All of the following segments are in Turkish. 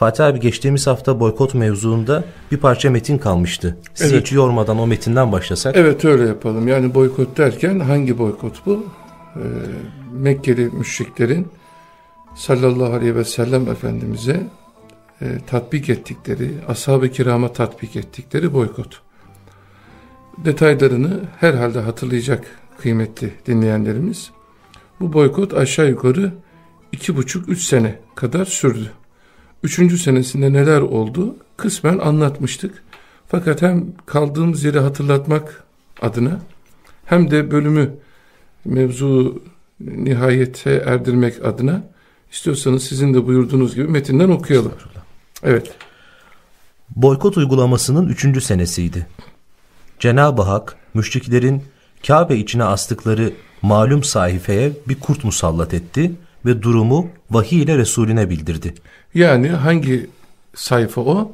Fatih abi geçtiğimiz hafta boykot mevzuunda bir parça metin kalmıştı. Sizi Evet. hiç yormadan o metinden başlasak. Evet öyle yapalım. Yani boykot derken hangi boykot bu? Ee, Mekkeli müşriklerin sallallahu aleyhi ve sellem Efendimiz'e e, tatbik ettikleri, ashab-ı kirama tatbik ettikleri boykot. Detaylarını herhalde hatırlayacak kıymetli dinleyenlerimiz. Bu boykot aşağı yukarı iki buçuk, üç sene kadar sürdü. Üçüncü senesinde neler oldu kısmen anlatmıştık. Fakat hem kaldığımız yeri hatırlatmak adına hem de bölümü mevzu nihayete erdirmek adına istiyorsanız sizin de buyurduğunuz gibi metinden okuyalım. Evet. Boykot uygulamasının üçüncü senesiydi. Cenab-ı Hak müşriklerin Kabe içine astıkları malum sayfaya bir kurt musallat etti ve durumu vahiy ile Resulüne bildirdi. Yani hangi sayfa o?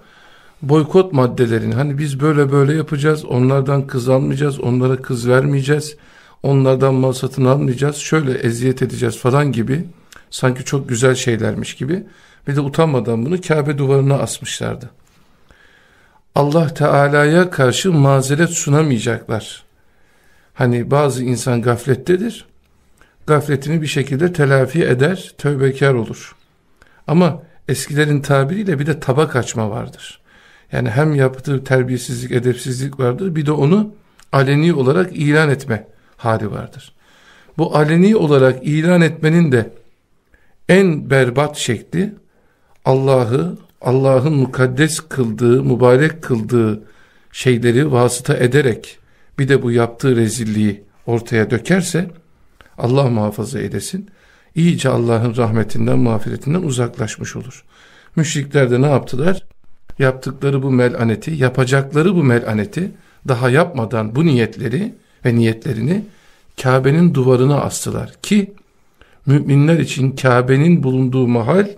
Boykot maddelerini hani biz böyle böyle yapacağız, onlardan kız almayacağız, onlara kız vermeyeceğiz, onlardan mal satın almayacağız, şöyle eziyet edeceğiz falan gibi sanki çok güzel şeylermiş gibi ve de utanmadan bunu Kabe duvarına asmışlardı. Allah Teala'ya karşı mazeret sunamayacaklar. Hani bazı insan gaflettedir, gafletini bir şekilde telafi eder, tövbekar olur. Ama eskilerin tabiriyle bir de tabak açma vardır. Yani hem yaptığı terbiyesizlik, edepsizlik vardır bir de onu aleni olarak ilan etme hali vardır. Bu aleni olarak ilan etmenin de en berbat şekli Allah'ı, Allah'ın mukaddes kıldığı, mübarek kıldığı şeyleri vasıta ederek bir de bu yaptığı rezilliği ortaya dökerse Allah muhafaza eylesin iyice Allah'ın rahmetinden, mağfiretinden uzaklaşmış olur. Müşrikler de ne yaptılar? Yaptıkları bu melaneti, yapacakları bu melaneti daha yapmadan bu niyetleri ve niyetlerini Kabe'nin duvarına astılar ki müminler için Kabe'nin bulunduğu mahal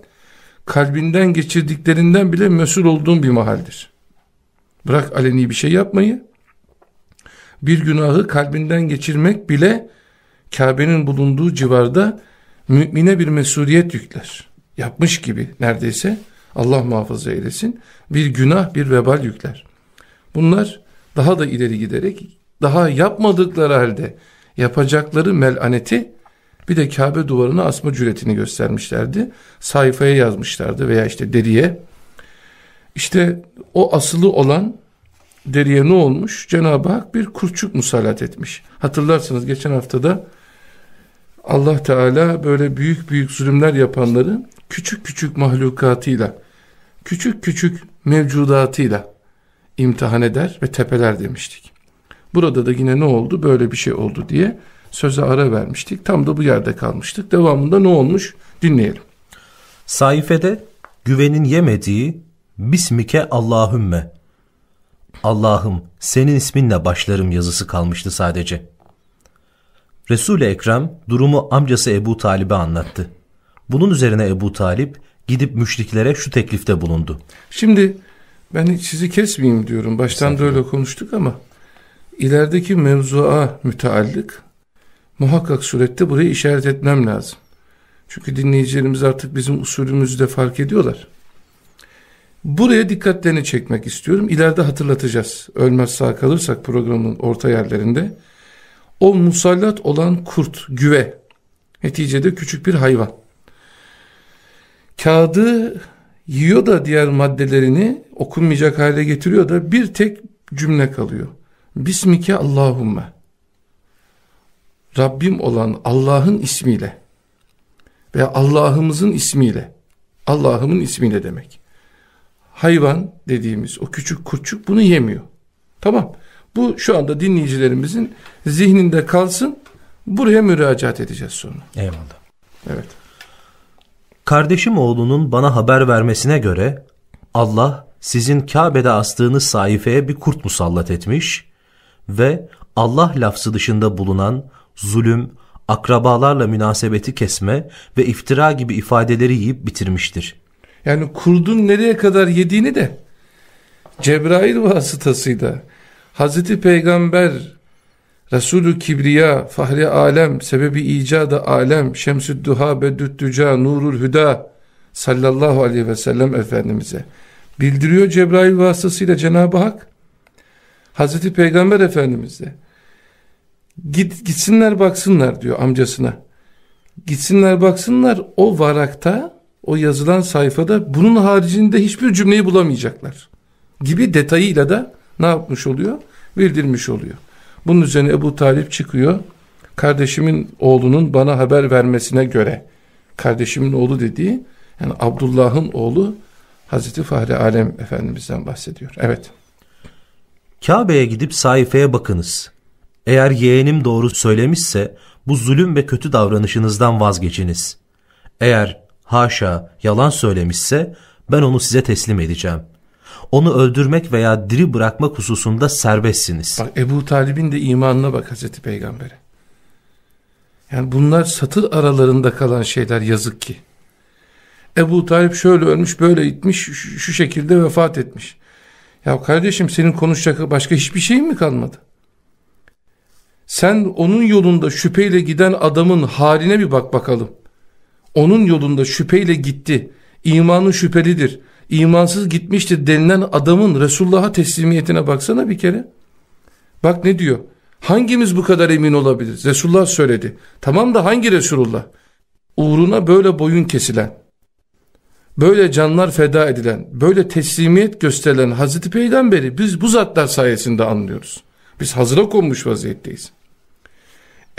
kalbinden geçirdiklerinden bile mesul olduğun bir mahaldir. Bırak aleni bir şey yapmayı, bir günahı kalbinden geçirmek bile Kabe'nin bulunduğu civarda mümine bir mesuliyet yükler. Yapmış gibi neredeyse Allah muhafaza eylesin bir günah bir vebal yükler. Bunlar daha da ileri giderek daha yapmadıkları halde yapacakları melaneti bir de Kabe duvarına asma cüretini göstermişlerdi. Sayfaya yazmışlardı veya işte deriye. İşte o asılı olan deriye ne olmuş? Cenab-ı Hak bir kurçuk musallat etmiş. Hatırlarsınız geçen haftada Allah Teala böyle büyük büyük zulümler yapanları küçük küçük mahlukatıyla, küçük küçük mevcudatıyla imtihan eder ve tepeler demiştik. Burada da yine ne oldu? Böyle bir şey oldu diye söze ara vermiştik. Tam da bu yerde kalmıştık. Devamında ne olmuş? Dinleyelim. Saifede güvenin yemediği Bismike Allahümme Allah'ım senin isminle başlarım yazısı kalmıştı sadece. Resul-i Ekrem durumu amcası Ebu Talib'e anlattı. Bunun üzerine Ebu Talip gidip müşriklere şu teklifte bulundu. Şimdi ben sizi kesmeyeyim diyorum. Baştan da öyle konuştuk ama ilerideki mevzua müteallık muhakkak surette burayı işaret etmem lazım. Çünkü dinleyicilerimiz artık bizim usulümüzü de fark ediyorlar. Buraya dikkatlerini çekmek istiyorum. İleride hatırlatacağız. Ölmez sağ kalırsak programın orta yerlerinde. O musallat olan kurt, güve. Neticede küçük bir hayvan. Kağıdı yiyor da diğer maddelerini okunmayacak hale getiriyor da bir tek cümle kalıyor. Bismike Allahümme. Rabbim olan Allah'ın ismiyle ve Allah'ımızın ismiyle. Allah'ımın ismiyle demek. Hayvan dediğimiz o küçük kurtçuk bunu yemiyor. Tamam. Bu şu anda dinleyicilerimizin zihninde kalsın. Buraya müracaat edeceğiz sonra. Eyvallah. Evet. Kardeşim oğlunun bana haber vermesine göre Allah sizin Kabe'de astığınız sayfaya bir kurt musallat etmiş ve Allah lafzı dışında bulunan zulüm, akrabalarla münasebeti kesme ve iftira gibi ifadeleri yiyip bitirmiştir. Yani kurdun nereye kadar yediğini de Cebrail vasıtasıyla Hazreti Peygamber Resulü Kibriya, Fahri Alem, Sebebi İcadı Alem, Şemsüddüha, Beddüttüca, Nurul Hüda sallallahu aleyhi ve sellem Efendimiz'e bildiriyor Cebrail vasıtasıyla Cenab-ı Hak Hazreti Peygamber Efendimiz de Git, gitsinler baksınlar diyor amcasına. Gitsinler baksınlar o varakta o yazılan sayfada bunun haricinde hiçbir cümleyi bulamayacaklar. Gibi detayıyla da ne yapmış oluyor? Bildirmiş oluyor. Bunun üzerine Ebu Talip çıkıyor. Kardeşimin oğlunun bana haber vermesine göre kardeşimin oğlu dediği yani Abdullah'ın oğlu Hazreti Fahri Alem Efendimiz'den bahsediyor. Evet. Kabe'ye gidip sayfaya bakınız. Eğer yeğenim doğru söylemişse bu zulüm ve kötü davranışınızdan vazgeçiniz. Eğer haşa yalan söylemişse ben onu size teslim edeceğim. Onu öldürmek veya diri bırakmak hususunda serbestsiniz. Bak Ebu Talib'in de imanına bak Hazreti Peygamber'e. Yani bunlar satır aralarında kalan şeyler yazık ki. Ebu Talip şöyle ölmüş böyle gitmiş şu, şu şekilde vefat etmiş. Ya kardeşim senin konuşacak başka hiçbir şeyin mi kalmadı? Sen onun yolunda şüpheyle giden adamın haline bir bak bakalım. Onun yolunda şüpheyle gitti. İmanı şüphelidir. İmansız gitmiştir denilen adamın Resulullah'a teslimiyetine baksana bir kere. Bak ne diyor? Hangimiz bu kadar emin olabiliriz? Resulullah söyledi. Tamam da hangi Resulullah? Uğruna böyle boyun kesilen, böyle canlar feda edilen, böyle teslimiyet gösterilen Hazreti Peygamber'i biz bu zatlar sayesinde anlıyoruz. Biz hazıra konmuş vaziyetteyiz.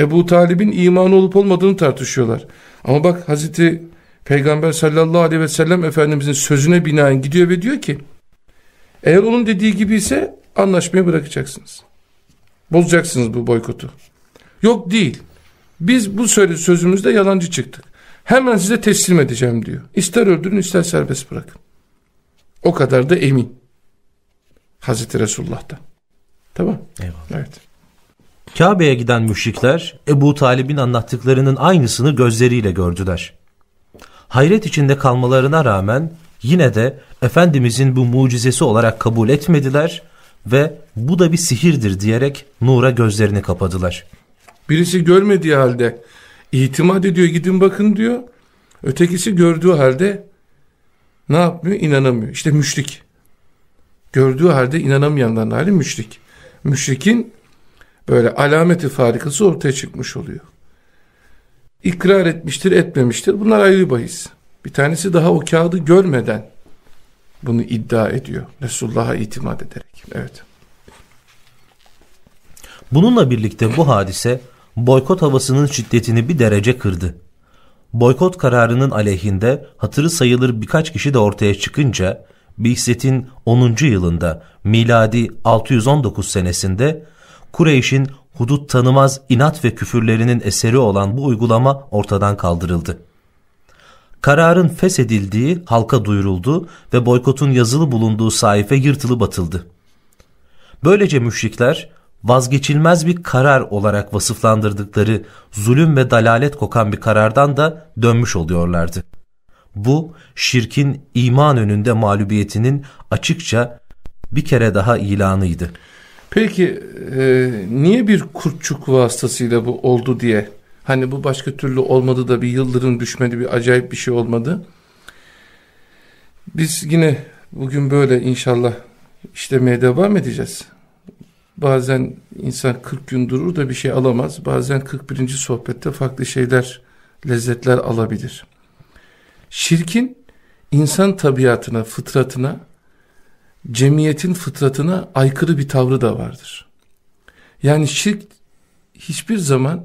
Ebu Talib'in imanı olup olmadığını tartışıyorlar. Ama bak Hazreti Peygamber sallallahu aleyhi ve sellem Efendimizin sözüne binaen gidiyor ve diyor ki eğer onun dediği gibi ise anlaşmayı bırakacaksınız. Bozacaksınız bu boykotu. Yok değil. Biz bu sözümüzde yalancı çıktık. Hemen size teslim edeceğim diyor. İster öldürün ister serbest bırakın. O kadar da emin. Hazreti Resulullah'tan. Tamam. Eyvallah. Evet. Kabe'ye giden müşrikler Ebu Talib'in anlattıklarının aynısını gözleriyle gördüler. Hayret içinde kalmalarına rağmen yine de Efendimizin bu mucizesi olarak kabul etmediler ve bu da bir sihirdir diyerek nura gözlerini kapadılar. Birisi görmediği halde itimat ediyor gidin bakın diyor. Ötekisi gördüğü halde ne yapmıyor? İnanamıyor. İşte müşrik. Gördüğü halde inanamayanların hali müşrik. Müşrikin böyle alameti farikası ortaya çıkmış oluyor. İkrar etmiştir etmemiştir bunlar ayrı bahis. Bir tanesi daha o kağıdı görmeden bunu iddia ediyor. Resulullah'a itimat ederek. Evet. Bununla birlikte bu hadise boykot havasının şiddetini bir derece kırdı. Boykot kararının aleyhinde hatırı sayılır birkaç kişi de ortaya çıkınca Bihset'in 10. yılında miladi 619 senesinde Kureyş'in hudut tanımaz inat ve küfürlerinin eseri olan bu uygulama ortadan kaldırıldı. Kararın feshedildiği halka duyuruldu ve boykotun yazılı bulunduğu sayfa yırtılı batıldı. Böylece müşrikler vazgeçilmez bir karar olarak vasıflandırdıkları zulüm ve dalalet kokan bir karardan da dönmüş oluyorlardı. Bu şirkin iman önünde mağlubiyetinin açıkça bir kere daha ilanıydı. Peki e, niye bir kurtçuk vasıtasıyla bu oldu diye hani bu başka türlü olmadı da bir yıldırım düşmedi bir acayip bir şey olmadı. Biz yine bugün böyle inşallah işlemeye devam edeceğiz. Bazen insan 40 gün durur da bir şey alamaz. Bazen 41. sohbette farklı şeyler, lezzetler alabilir. Şirkin insan tabiatına, fıtratına, cemiyetin fıtratına aykırı bir tavrı da vardır. Yani şirk hiçbir zaman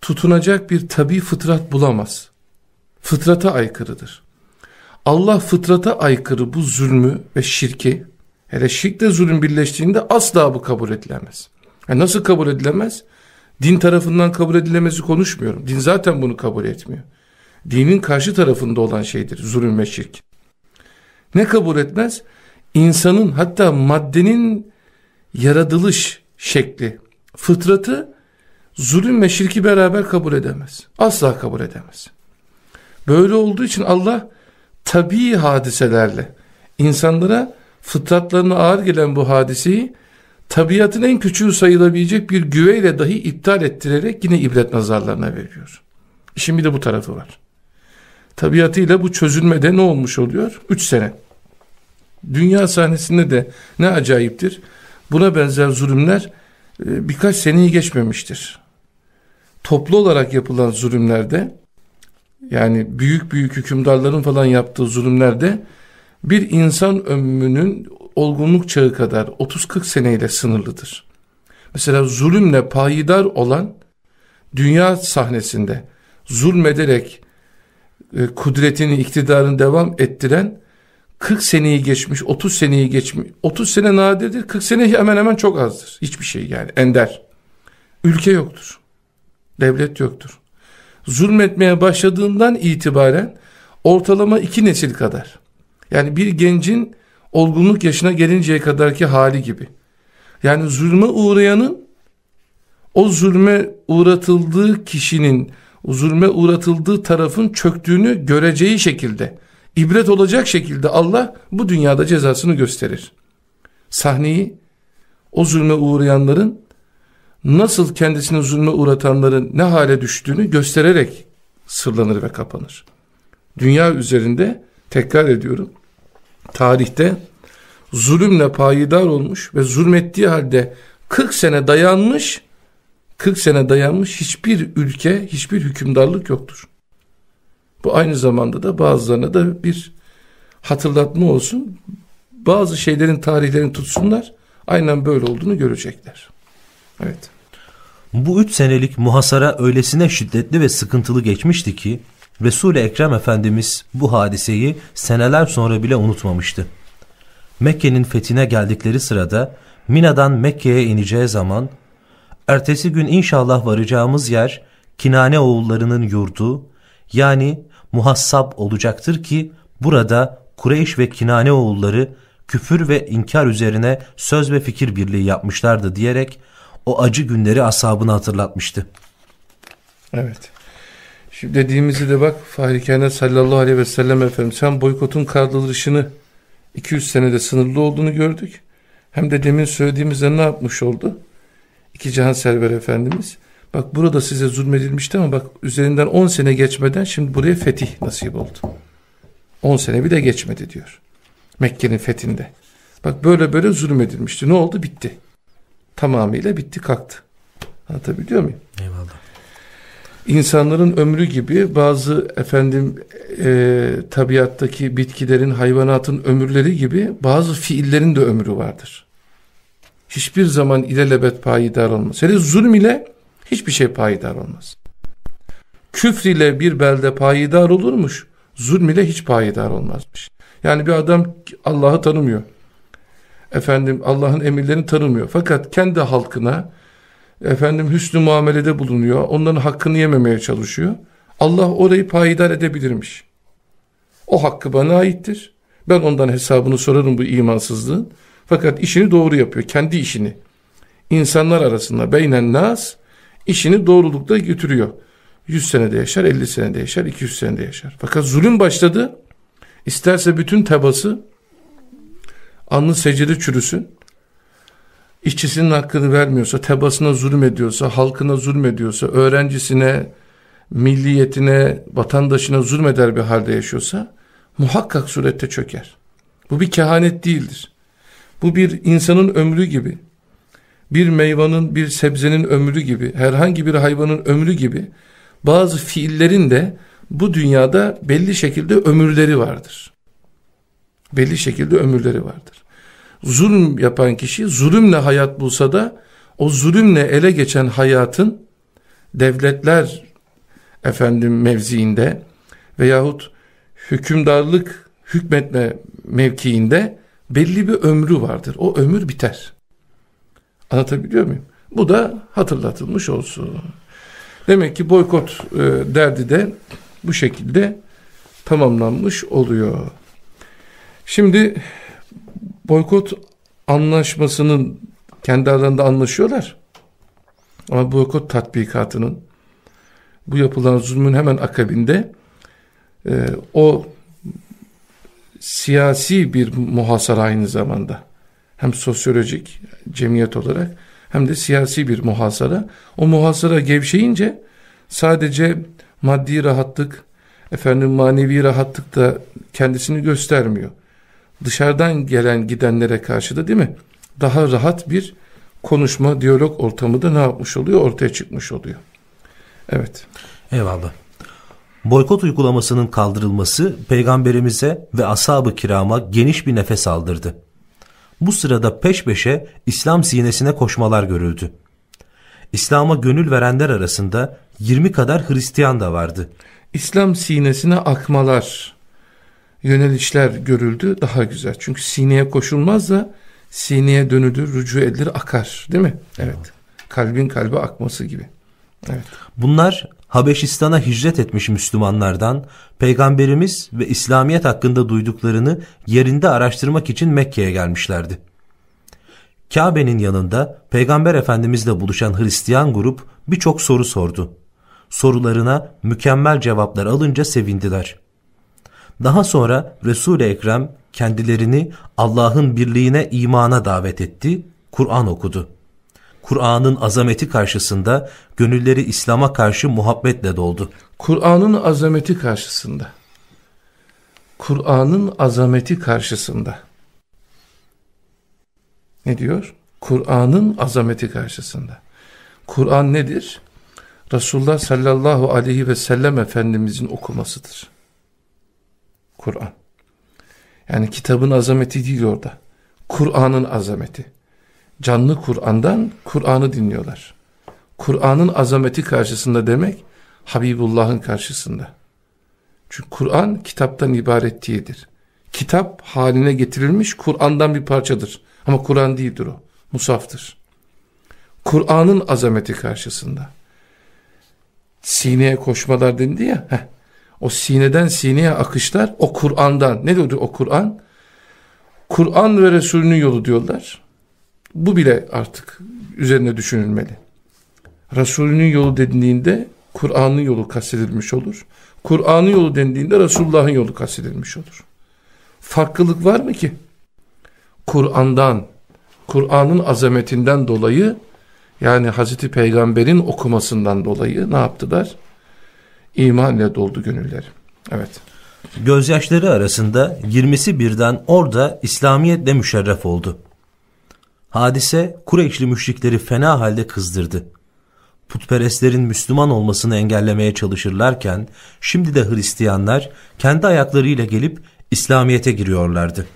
tutunacak bir tabi fıtrat bulamaz. Fıtrata aykırıdır. Allah fıtrata aykırı bu zulmü ve şirki, hele şirkle zulüm birleştiğinde asla bu kabul edilemez. Yani nasıl kabul edilemez? Din tarafından kabul edilemezi konuşmuyorum. Din zaten bunu kabul etmiyor. Dinin karşı tarafında olan şeydir zulüm ve şirk. Ne kabul etmez? İnsanın hatta maddenin yaratılış şekli, fıtratı zulüm ve şirki beraber kabul edemez. Asla kabul edemez. Böyle olduğu için Allah tabii hadiselerle insanlara fıtratlarına ağır gelen bu hadiseyi tabiatın en küçüğü sayılabilecek bir güveyle dahi iptal ettirerek yine ibret nazarlarına veriyor. İşin bir de bu tarafı var. Tabiatıyla bu çözülmede ne olmuş oluyor? 3 sene. Dünya sahnesinde de ne acayiptir. Buna benzer zulümler e, birkaç seneyi geçmemiştir. Toplu olarak yapılan zulümlerde yani büyük büyük hükümdarların falan yaptığı zulümlerde bir insan ömrünün olgunluk çağı kadar 30-40 seneyle sınırlıdır. Mesela zulümle payidar olan dünya sahnesinde zulmederek e, kudretini, iktidarını devam ettiren 40 seneyi geçmiş, 30 seneyi geçmiş. 30 sene nadirdir, 40 sene hemen hemen çok azdır. Hiçbir şey yani, ender. Ülke yoktur. Devlet yoktur. Zulmetmeye başladığından itibaren ortalama iki nesil kadar. Yani bir gencin olgunluk yaşına gelinceye kadarki hali gibi. Yani zulme uğrayanın o zulme uğratıldığı kişinin zulme uğratıldığı tarafın çöktüğünü göreceği şekilde ibret olacak şekilde Allah bu dünyada cezasını gösterir. Sahneyi o zulme uğrayanların nasıl kendisini zulme uğratanların ne hale düştüğünü göstererek sırlanır ve kapanır. Dünya üzerinde tekrar ediyorum tarihte zulümle payidar olmuş ve zulmettiği halde 40 sene dayanmış 40 sene dayanmış hiçbir ülke hiçbir hükümdarlık yoktur. Bu aynı zamanda da bazılarına da bir hatırlatma olsun. Bazı şeylerin tarihlerini tutsunlar. Aynen böyle olduğunu görecekler. Evet. Bu üç senelik muhasara öylesine şiddetli ve sıkıntılı geçmişti ki Resul-i Ekrem Efendimiz bu hadiseyi seneler sonra bile unutmamıştı. Mekke'nin fethine geldikleri sırada Mina'dan Mekke'ye ineceği zaman ertesi gün inşallah varacağımız yer Kinane oğullarının yurdu yani muhassab olacaktır ki burada Kureyş ve Kinane oğulları küfür ve inkar üzerine söz ve fikir birliği yapmışlardı diyerek o acı günleri ashabına hatırlatmıştı. Evet. Şimdi dediğimizi de bak Fahri sallallahu aleyhi ve sellem Efendimiz hem boykotun kaldırılışını 200 senede sınırlı olduğunu gördük. Hem de demin söylediğimizde ne yapmış oldu? İki Cihan Server Efendimiz Bak burada size zulmedilmişti ama bak üzerinden 10 sene geçmeden şimdi buraya fetih nasip oldu. 10 sene bile geçmedi diyor. Mekke'nin fethinde. Bak böyle böyle zulmedilmişti. Ne oldu? Bitti. Tamamıyla bitti kalktı. Anlatabiliyor muyum? Eyvallah. İnsanların ömrü gibi bazı efendim e, tabiattaki bitkilerin, hayvanatın ömürleri gibi bazı fiillerin de ömrü vardır. Hiçbir zaman ilelebet payidar olmaz. Hele zulm ile hiçbir şey payidar olmaz. Küfr ile bir belde payidar olurmuş, zulm ile hiç payidar olmazmış. Yani bir adam Allah'ı tanımıyor. Efendim Allah'ın emirlerini tanımıyor. Fakat kendi halkına efendim hüsnü muamelede bulunuyor. Onların hakkını yememeye çalışıyor. Allah orayı payidar edebilirmiş. O hakkı bana aittir. Ben ondan hesabını sorarım bu imansızlığın. Fakat işini doğru yapıyor. Kendi işini. İnsanlar arasında beynen nas işini doğrulukta götürüyor. 100 senede yaşar, 50 senede yaşar, 200 senede yaşar. Fakat zulüm başladı. İsterse bütün tebası alnı secde çürüsün. İşçisinin hakkını vermiyorsa, tebasına zulüm ediyorsa, halkına zulüm ediyorsa, öğrencisine, milliyetine, vatandaşına zulmeder bir halde yaşıyorsa muhakkak surette çöker. Bu bir kehanet değildir. Bu bir insanın ömrü gibi bir meyvanın, bir sebzenin ömrü gibi, herhangi bir hayvanın ömrü gibi bazı fiillerin de bu dünyada belli şekilde ömürleri vardır. Belli şekilde ömürleri vardır. Zulüm yapan kişi zulümle hayat bulsa da o zulümle ele geçen hayatın devletler efendim mevziinde veyahut hükümdarlık hükmetme mevkiinde belli bir ömrü vardır. O ömür biter. Anlatabiliyor muyum? Bu da hatırlatılmış olsun. Demek ki boykot e, derdi de bu şekilde tamamlanmış oluyor. Şimdi boykot anlaşmasının kendi aralarında anlaşıyorlar. Ama boykot tatbikatının bu yapılan zulmün hemen akabinde e, o siyasi bir muhasara aynı zamanda hem sosyolojik cemiyet olarak hem de siyasi bir muhasara. O muhasara gevşeyince sadece maddi rahatlık, efendim manevi rahatlıkta kendisini göstermiyor. Dışarıdan gelen gidenlere karşı da değil mi? Daha rahat bir konuşma, diyalog ortamı da ne yapmış oluyor? Ortaya çıkmış oluyor. Evet. Eyvallah. Boykot uygulamasının kaldırılması peygamberimize ve ashab-ı kirama geniş bir nefes aldırdı. Bu sırada peş peşe İslam sinesine koşmalar görüldü. İslam'a gönül verenler arasında 20 kadar Hristiyan da vardı. İslam sinesine akmalar, yönelişler görüldü daha güzel. Çünkü sineye koşulmaz da sineye dönülür, rücu edilir, akar değil mi? Evet. Kalbin kalbe akması gibi. Evet. Bunlar Habeşistan'a hicret etmiş Müslümanlardan Peygamberimiz ve İslamiyet hakkında duyduklarını yerinde araştırmak için Mekke'ye gelmişlerdi. Kabe'nin yanında Peygamber Efendimizle buluşan Hristiyan grup birçok soru sordu. Sorularına mükemmel cevaplar alınca sevindiler. Daha sonra Resul-i Ekrem kendilerini Allah'ın birliğine imana davet etti, Kur'an okudu. Kur'an'ın azameti karşısında gönülleri İslam'a karşı muhabbetle doldu. Kur'an'ın azameti karşısında. Kur'an'ın azameti karşısında. Ne diyor? Kur'an'ın azameti karşısında. Kur'an nedir? Resulullah sallallahu aleyhi ve sellem Efendimizin okumasıdır. Kur'an. Yani kitabın azameti değil orada. Kur'an'ın azameti. Canlı Kur'an'dan Kur'an'ı dinliyorlar. Kur'an'ın azameti karşısında demek Habibullah'ın karşısında. Çünkü Kur'an kitaptan ibaret değildir. Kitap haline getirilmiş Kur'an'dan bir parçadır. Ama Kur'an değildir o. Musaftır. Kur'an'ın azameti karşısında. Sineye koşmalar dendi ya. Heh, o sineden sineye akışlar o Kur'an'dan. Ne diyordu o Kur'an? Kur'an ve Resulünün yolu diyorlar. Bu bile artık üzerine düşünülmeli. Resulünün yolu dendiğinde Kur'an'ın yolu kastedilmiş olur. Kur'an'ın yolu dendiğinde Resulullah'ın yolu kastedilmiş olur. Farklılık var mı ki? Kur'an'dan, Kur'an'ın azametinden dolayı yani Hazreti Peygamber'in okumasından dolayı ne yaptılar? İman ile doldu gönülleri. Evet. Gözyaşları arasında 20'si birden orada İslamiyetle müşerref oldu. Hadise Kureyşli müşrikleri fena halde kızdırdı. Putperestlerin Müslüman olmasını engellemeye çalışırlarken şimdi de Hristiyanlar kendi ayaklarıyla gelip İslamiyet'e giriyorlardı.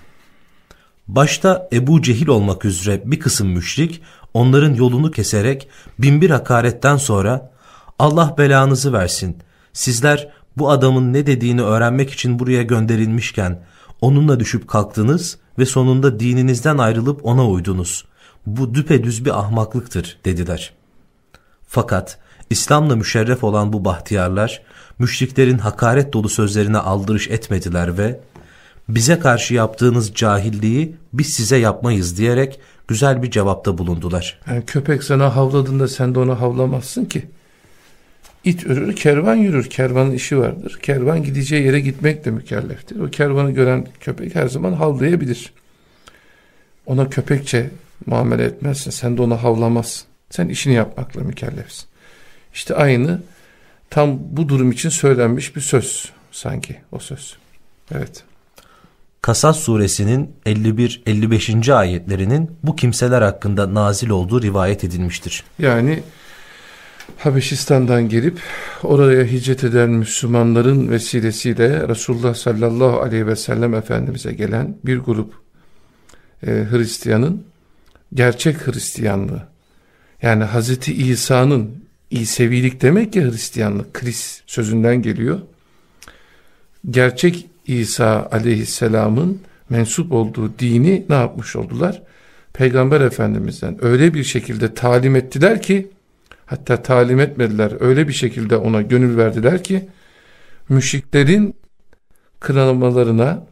Başta Ebu Cehil olmak üzere bir kısım müşrik onların yolunu keserek binbir hakaretten sonra Allah belanızı versin. Sizler bu adamın ne dediğini öğrenmek için buraya gönderilmişken onunla düşüp kalktınız ve sonunda dininizden ayrılıp ona uydunuz. Bu düpedüz bir ahmaklıktır dediler. Fakat İslam'la müşerref olan bu bahtiyarlar müşriklerin hakaret dolu sözlerine aldırış etmediler ve bize karşı yaptığınız cahilliği biz size yapmayız diyerek güzel bir cevapta bulundular. Yani köpek sana havladığında sen de ona havlamazsın ki. İt ürür, kervan yürür. Kervanın işi vardır. Kervan gideceği yere gitmekle mükelleftir. O kervanı gören köpek her zaman havlayabilir. Ona köpekçe muamele etmezsin. Sen de ona havlamazsın. Sen işini yapmakla mükellefsin. İşte aynı tam bu durum için söylenmiş bir söz sanki o söz. Evet. Kasas suresinin 51-55. ayetlerinin bu kimseler hakkında nazil olduğu rivayet edilmiştir. Yani Habeşistan'dan gelip oraya hicret eden Müslümanların vesilesiyle Resulullah sallallahu aleyhi ve sellem Efendimiz'e gelen bir grup e, Hristiyanın gerçek Hristiyanlığı yani Hazreti İsa'nın İsevilik demek ki Hristiyanlık Kris sözünden geliyor. Gerçek İsa aleyhisselamın mensup olduğu dini ne yapmış oldular? Peygamber Efendimiz'den öyle bir şekilde talim ettiler ki hatta talim etmediler öyle bir şekilde ona gönül verdiler ki müşriklerin kınamalarına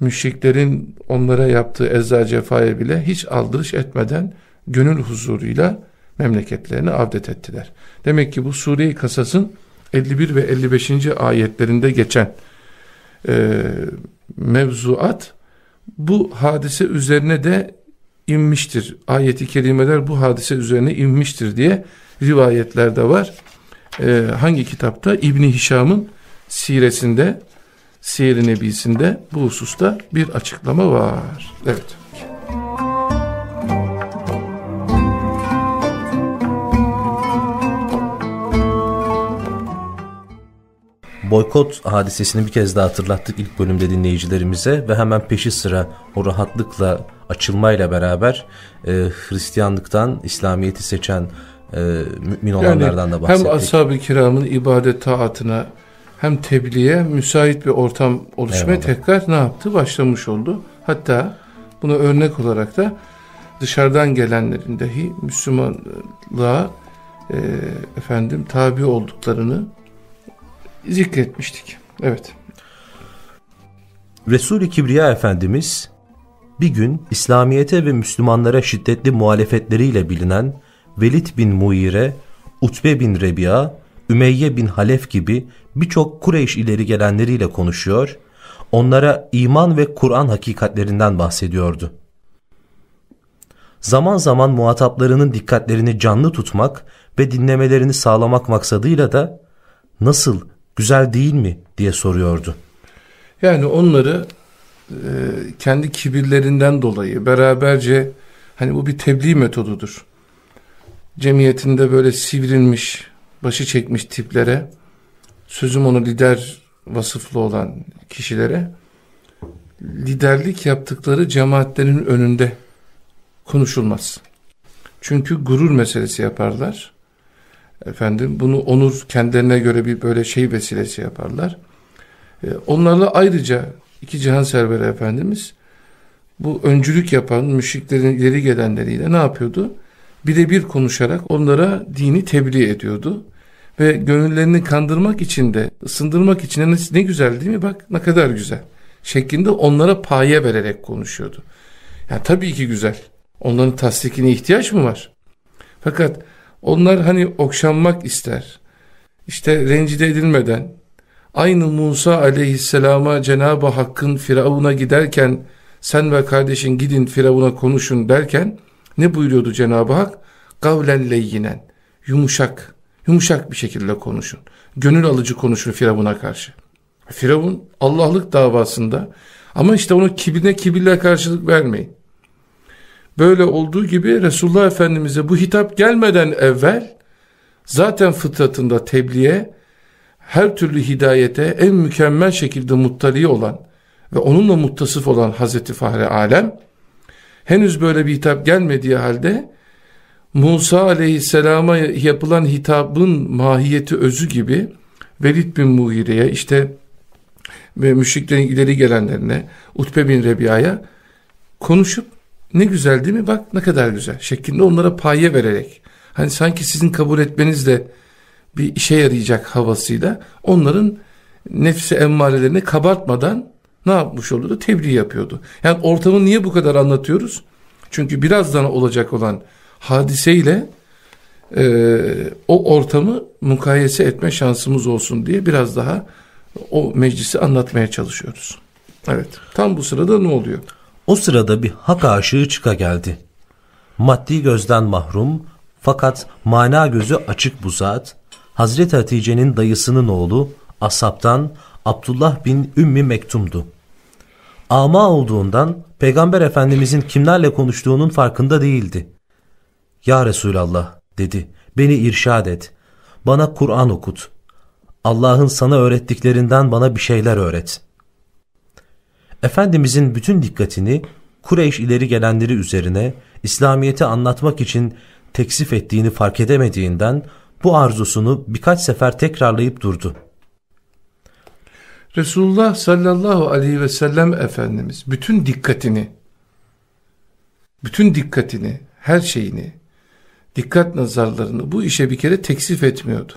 müşriklerin onlara yaptığı eza cefaya bile hiç aldırış etmeden gönül huzuruyla memleketlerini avdet ettiler. Demek ki bu Sure-i Kasas'ın 51 ve 55. ayetlerinde geçen e, mevzuat bu hadise üzerine de inmiştir. Ayeti kerimeler bu hadise üzerine inmiştir diye rivayetlerde var. E, hangi kitapta? İbni Hişam'ın siresinde, Siyer-i Nebisi'nde bu hususta bir açıklama var. Evet. boykot hadisesini bir kez daha hatırlattık ilk bölümde dinleyicilerimize ve hemen peşi sıra o rahatlıkla açılmayla beraber e, Hristiyanlıktan İslamiyet'i seçen e, mümin olanlardan yani, da bahsettik. Hem ashab-ı kiramın ibadet taatına hem tebliğe müsait bir ortam oluşmaya Eyvallah. tekrar ne yaptı? Başlamış oldu. Hatta buna örnek olarak da dışarıdan gelenlerin dahi Müslümanlığa e, efendim tabi olduklarını zikretmiştik. Evet. Resul-i Kibriya Efendimiz bir gün İslamiyete ve Müslümanlara şiddetli muhalefetleriyle bilinen Velid bin Muire, Utbe bin Rebiya, Ümeyye bin Halef gibi birçok Kureyş ileri gelenleriyle konuşuyor, onlara iman ve Kur'an hakikatlerinden bahsediyordu. Zaman zaman muhataplarının dikkatlerini canlı tutmak ve dinlemelerini sağlamak maksadıyla da nasıl güzel değil mi diye soruyordu. Yani onları e, kendi kibirlerinden dolayı beraberce hani bu bir tebliğ metodudur. Cemiyetinde böyle sivrilmiş, başı çekmiş tiplere, sözüm onu lider vasıflı olan kişilere liderlik yaptıkları cemaatlerin önünde konuşulmaz. Çünkü gurur meselesi yaparlar. Efendim bunu onur kendilerine göre bir böyle şey vesilesi yaparlar. Ee, onlarla ayrıca iki cihan serveri efendimiz bu öncülük yapan müşriklerin ileri gelenleriyle ne yapıyordu? Birebir konuşarak onlara dini tebliğ ediyordu. Ve gönüllerini kandırmak için de ısındırmak için de ne güzel değil mi? Bak ne kadar güzel. Şeklinde onlara paye vererek konuşuyordu. Ya tabii ki güzel. Onların tasdikine ihtiyaç mı var? Fakat onlar hani okşanmak ister. İşte rencide edilmeden aynı Musa aleyhisselama Cenab-ı Hakk'ın Firavun'a giderken sen ve kardeşin gidin Firavun'a konuşun derken ne buyuruyordu Cenab-ı Hak? Gavlen leyyinen yumuşak yumuşak bir şekilde konuşun. Gönül alıcı konuşun Firavun'a karşı. Firavun Allah'lık davasında ama işte onu kibirine kibirle karşılık vermeyin. Böyle olduğu gibi Resulullah Efendimiz'e bu hitap gelmeden evvel zaten fıtratında tebliğe her türlü hidayete en mükemmel şekilde muttali olan ve onunla muttasıf olan Hazreti Fahri Alem henüz böyle bir hitap gelmediği halde Musa aleyhisselama yapılan hitabın mahiyeti özü gibi Velid bin Mugire'ye işte ve müşriklerin ileri gelenlerine Utbe bin Rebiya'ya konuşup ne güzel değil mi? Bak ne kadar güzel. Şeklinde onlara paye vererek. Hani sanki sizin kabul etmeniz de bir işe yarayacak havasıyla onların nefsi emmarelerini kabartmadan ne yapmış olurdu? Tebliğ yapıyordu. Yani ortamı niye bu kadar anlatıyoruz? Çünkü birazdan olacak olan hadiseyle e, o ortamı mukayese etme şansımız olsun diye biraz daha o meclisi anlatmaya çalışıyoruz. Evet. Tam bu sırada ne oluyor? O sırada bir hak aşığı çıka geldi. Maddi gözden mahrum fakat mana gözü açık bu zat, Hazreti Hatice'nin dayısının oğlu Asap'tan Abdullah bin Ümmi Mektum'du. Ama olduğundan Peygamber Efendimizin kimlerle konuştuğunun farkında değildi. Ya Resulallah dedi beni irşad et. Bana Kur'an okut. Allah'ın sana öğrettiklerinden bana bir şeyler öğret.'' Efendimizin bütün dikkatini Kureyş ileri gelenleri üzerine İslamiyet'i anlatmak için teksif ettiğini fark edemediğinden bu arzusunu birkaç sefer tekrarlayıp durdu. Resulullah sallallahu aleyhi ve sellem Efendimiz bütün dikkatini, bütün dikkatini, her şeyini, dikkat nazarlarını bu işe bir kere teksif etmiyordu.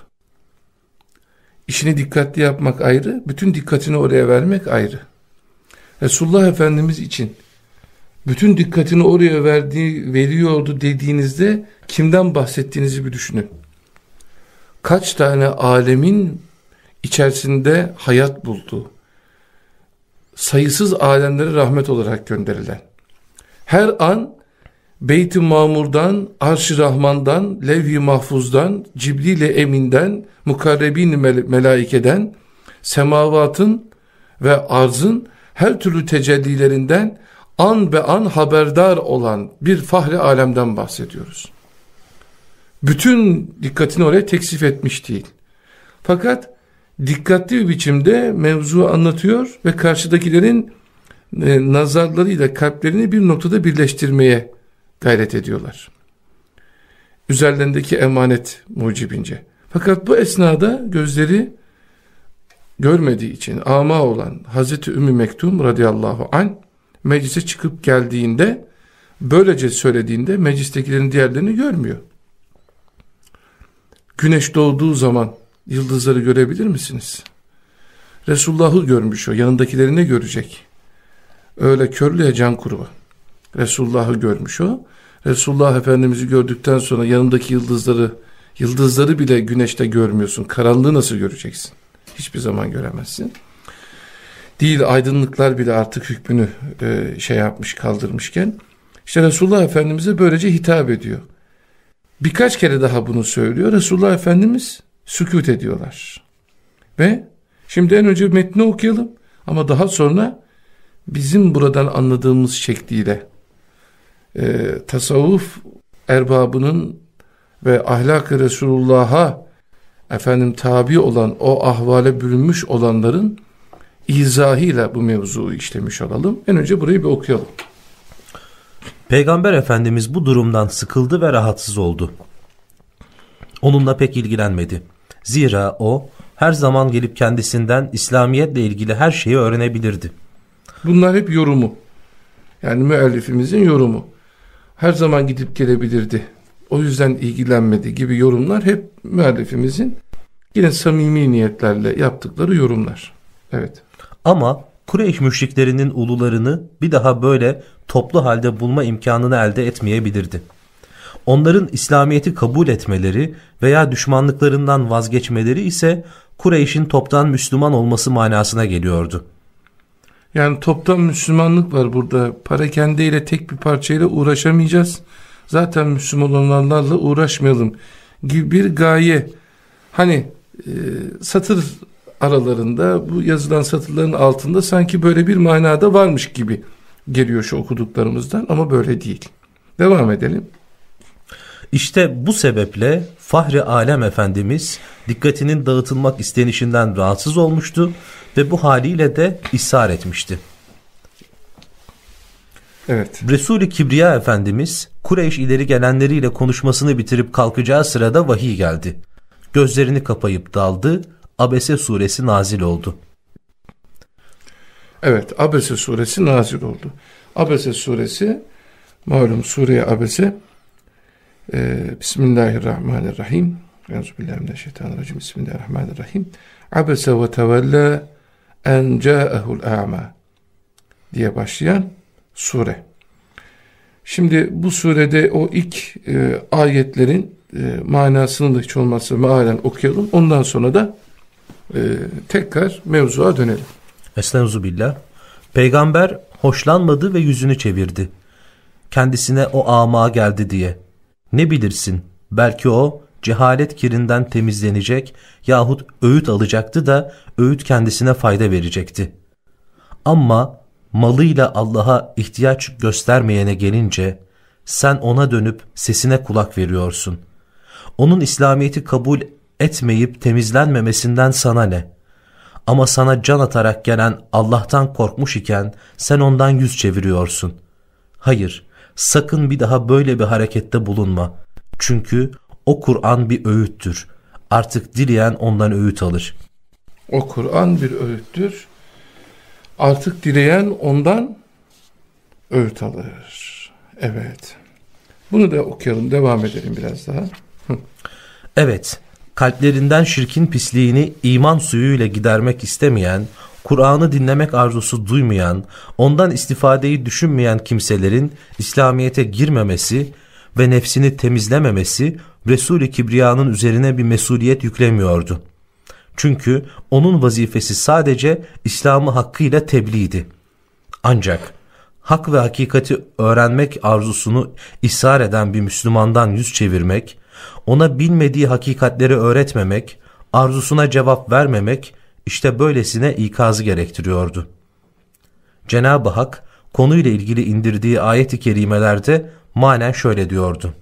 İşini dikkatli yapmak ayrı, bütün dikkatini oraya vermek ayrı. Resulullah Efendimiz için bütün dikkatini oraya verdiği, veriyordu dediğinizde kimden bahsettiğinizi bir düşünün. Kaç tane alemin içerisinde hayat buldu. Sayısız alemlere rahmet olarak gönderilen. Her an Beyt-i Mamur'dan, Arş-ı Rahman'dan, Levh-i Mahfuz'dan, Cibril-i Emin'den, Mukarrebin mel melaikeden, semavatın ve arzın her türlü tecellilerinden an be an haberdar olan bir fahri alemden bahsediyoruz. Bütün dikkatini oraya teksif etmiş değil. Fakat dikkatli bir biçimde mevzu anlatıyor ve karşıdakilerin e, nazarlarıyla kalplerini bir noktada birleştirmeye gayret ediyorlar. Üzerlerindeki emanet mucibince. Fakat bu esnada gözleri görmediği için ama olan Hazreti Ümmü Mektum radıyallahu an meclise çıkıp geldiğinde böylece söylediğinde meclistekilerin diğerlerini görmüyor. Güneş doğduğu zaman yıldızları görebilir misiniz? Resulullah'ı görmüş o yanındakileri ne görecek? Öyle körlüğe can kurba. Resulullah'ı görmüş o. Resulullah Efendimiz'i gördükten sonra yanındaki yıldızları yıldızları bile güneşte görmüyorsun. Karanlığı nasıl göreceksin? Hiçbir zaman göremezsin. Değil aydınlıklar bile artık hükmünü e, şey yapmış kaldırmışken işte Resulullah Efendimiz'e böylece hitap ediyor. Birkaç kere daha bunu söylüyor. Resulullah Efendimiz sükut ediyorlar. Ve şimdi en önce metni okuyalım ama daha sonra bizim buradan anladığımız şekliyle e, tasavvuf erbabının ve ahlak-ı Resulullah'a efendim tabi olan o ahvale bürünmüş olanların izahıyla bu mevzuyu işlemiş olalım. En önce burayı bir okuyalım. Peygamber Efendimiz bu durumdan sıkıldı ve rahatsız oldu. Onunla pek ilgilenmedi. Zira o her zaman gelip kendisinden İslamiyetle ilgili her şeyi öğrenebilirdi. Bunlar hep yorumu. Yani müellifimizin yorumu. Her zaman gidip gelebilirdi. O yüzden ilgilenmedi gibi yorumlar hep müellifimizin yine samimi niyetlerle yaptıkları yorumlar. Evet. Ama Kureyş müşriklerinin ulularını bir daha böyle toplu halde bulma imkanını elde etmeyebilirdi. Onların İslamiyet'i kabul etmeleri veya düşmanlıklarından vazgeçmeleri ise Kureyş'in toptan Müslüman olması manasına geliyordu. Yani toptan Müslümanlık var burada. Parakendeyle tek bir parçayla uğraşamayacağız. Zaten Müslüman olanlarla uğraşmayalım gibi bir gaye. Hani e, satır aralarında bu yazılan satırların altında sanki böyle bir manada varmış gibi geliyor şu okuduklarımızdan ama böyle değil. Devam edelim. İşte bu sebeple Fahri Alem Efendimiz dikkatinin dağıtılmak istenişinden rahatsız olmuştu ve bu haliyle de ishar etmişti. Evet. Resul-i Kibriya Efendimiz Kureyş ileri gelenleriyle konuşmasını bitirip kalkacağı sırada vahiy geldi. Gözlerini kapayıp daldı. Abese suresi nazil oldu. Evet Abese suresi nazil oldu. Abese suresi malum sureye Abese e, Bismillahirrahmanirrahim Euzubillahimineşşeytanirracim Bismillahirrahmanirrahim Abese ve tevella en ca'ehul a'ma diye başlayan sure. Şimdi bu surede o ilk e, ayetlerin e, manasını da hiç olmazsa mealen okuyalım. Ondan sonra da e, tekrar mevzuya dönelim. Estağfirullah. Peygamber hoşlanmadı ve yüzünü çevirdi. Kendisine o ama geldi diye. Ne bilirsin belki o cehalet kirinden temizlenecek yahut öğüt alacaktı da öğüt kendisine fayda verecekti. Ama malıyla Allah'a ihtiyaç göstermeyene gelince sen ona dönüp sesine kulak veriyorsun. Onun İslamiyet'i kabul etmeyip temizlenmemesinden sana ne? Ama sana can atarak gelen Allah'tan korkmuş iken sen ondan yüz çeviriyorsun. Hayır, sakın bir daha böyle bir harekette bulunma. Çünkü o Kur'an bir öğüttür. Artık dileyen ondan öğüt alır. O Kur'an bir öğüttür. Artık dileyen ondan öğüt alır. Evet. Bunu da okuyalım. Devam edelim biraz daha. Evet. Kalplerinden şirkin pisliğini iman suyuyla gidermek istemeyen, Kur'an'ı dinlemek arzusu duymayan, ondan istifadeyi düşünmeyen kimselerin İslamiyet'e girmemesi ve nefsini temizlememesi Resul-i Kibriya'nın üzerine bir mesuliyet yüklemiyordu. Çünkü onun vazifesi sadece İslam'ı hakkıyla tebliğdi. Ancak hak ve hakikati öğrenmek arzusunu ishar eden bir Müslümandan yüz çevirmek, ona bilmediği hakikatleri öğretmemek, arzusuna cevap vermemek işte böylesine ikazı gerektiriyordu. Cenab-ı Hak konuyla ilgili indirdiği ayet-i kerimelerde manen şöyle diyordu.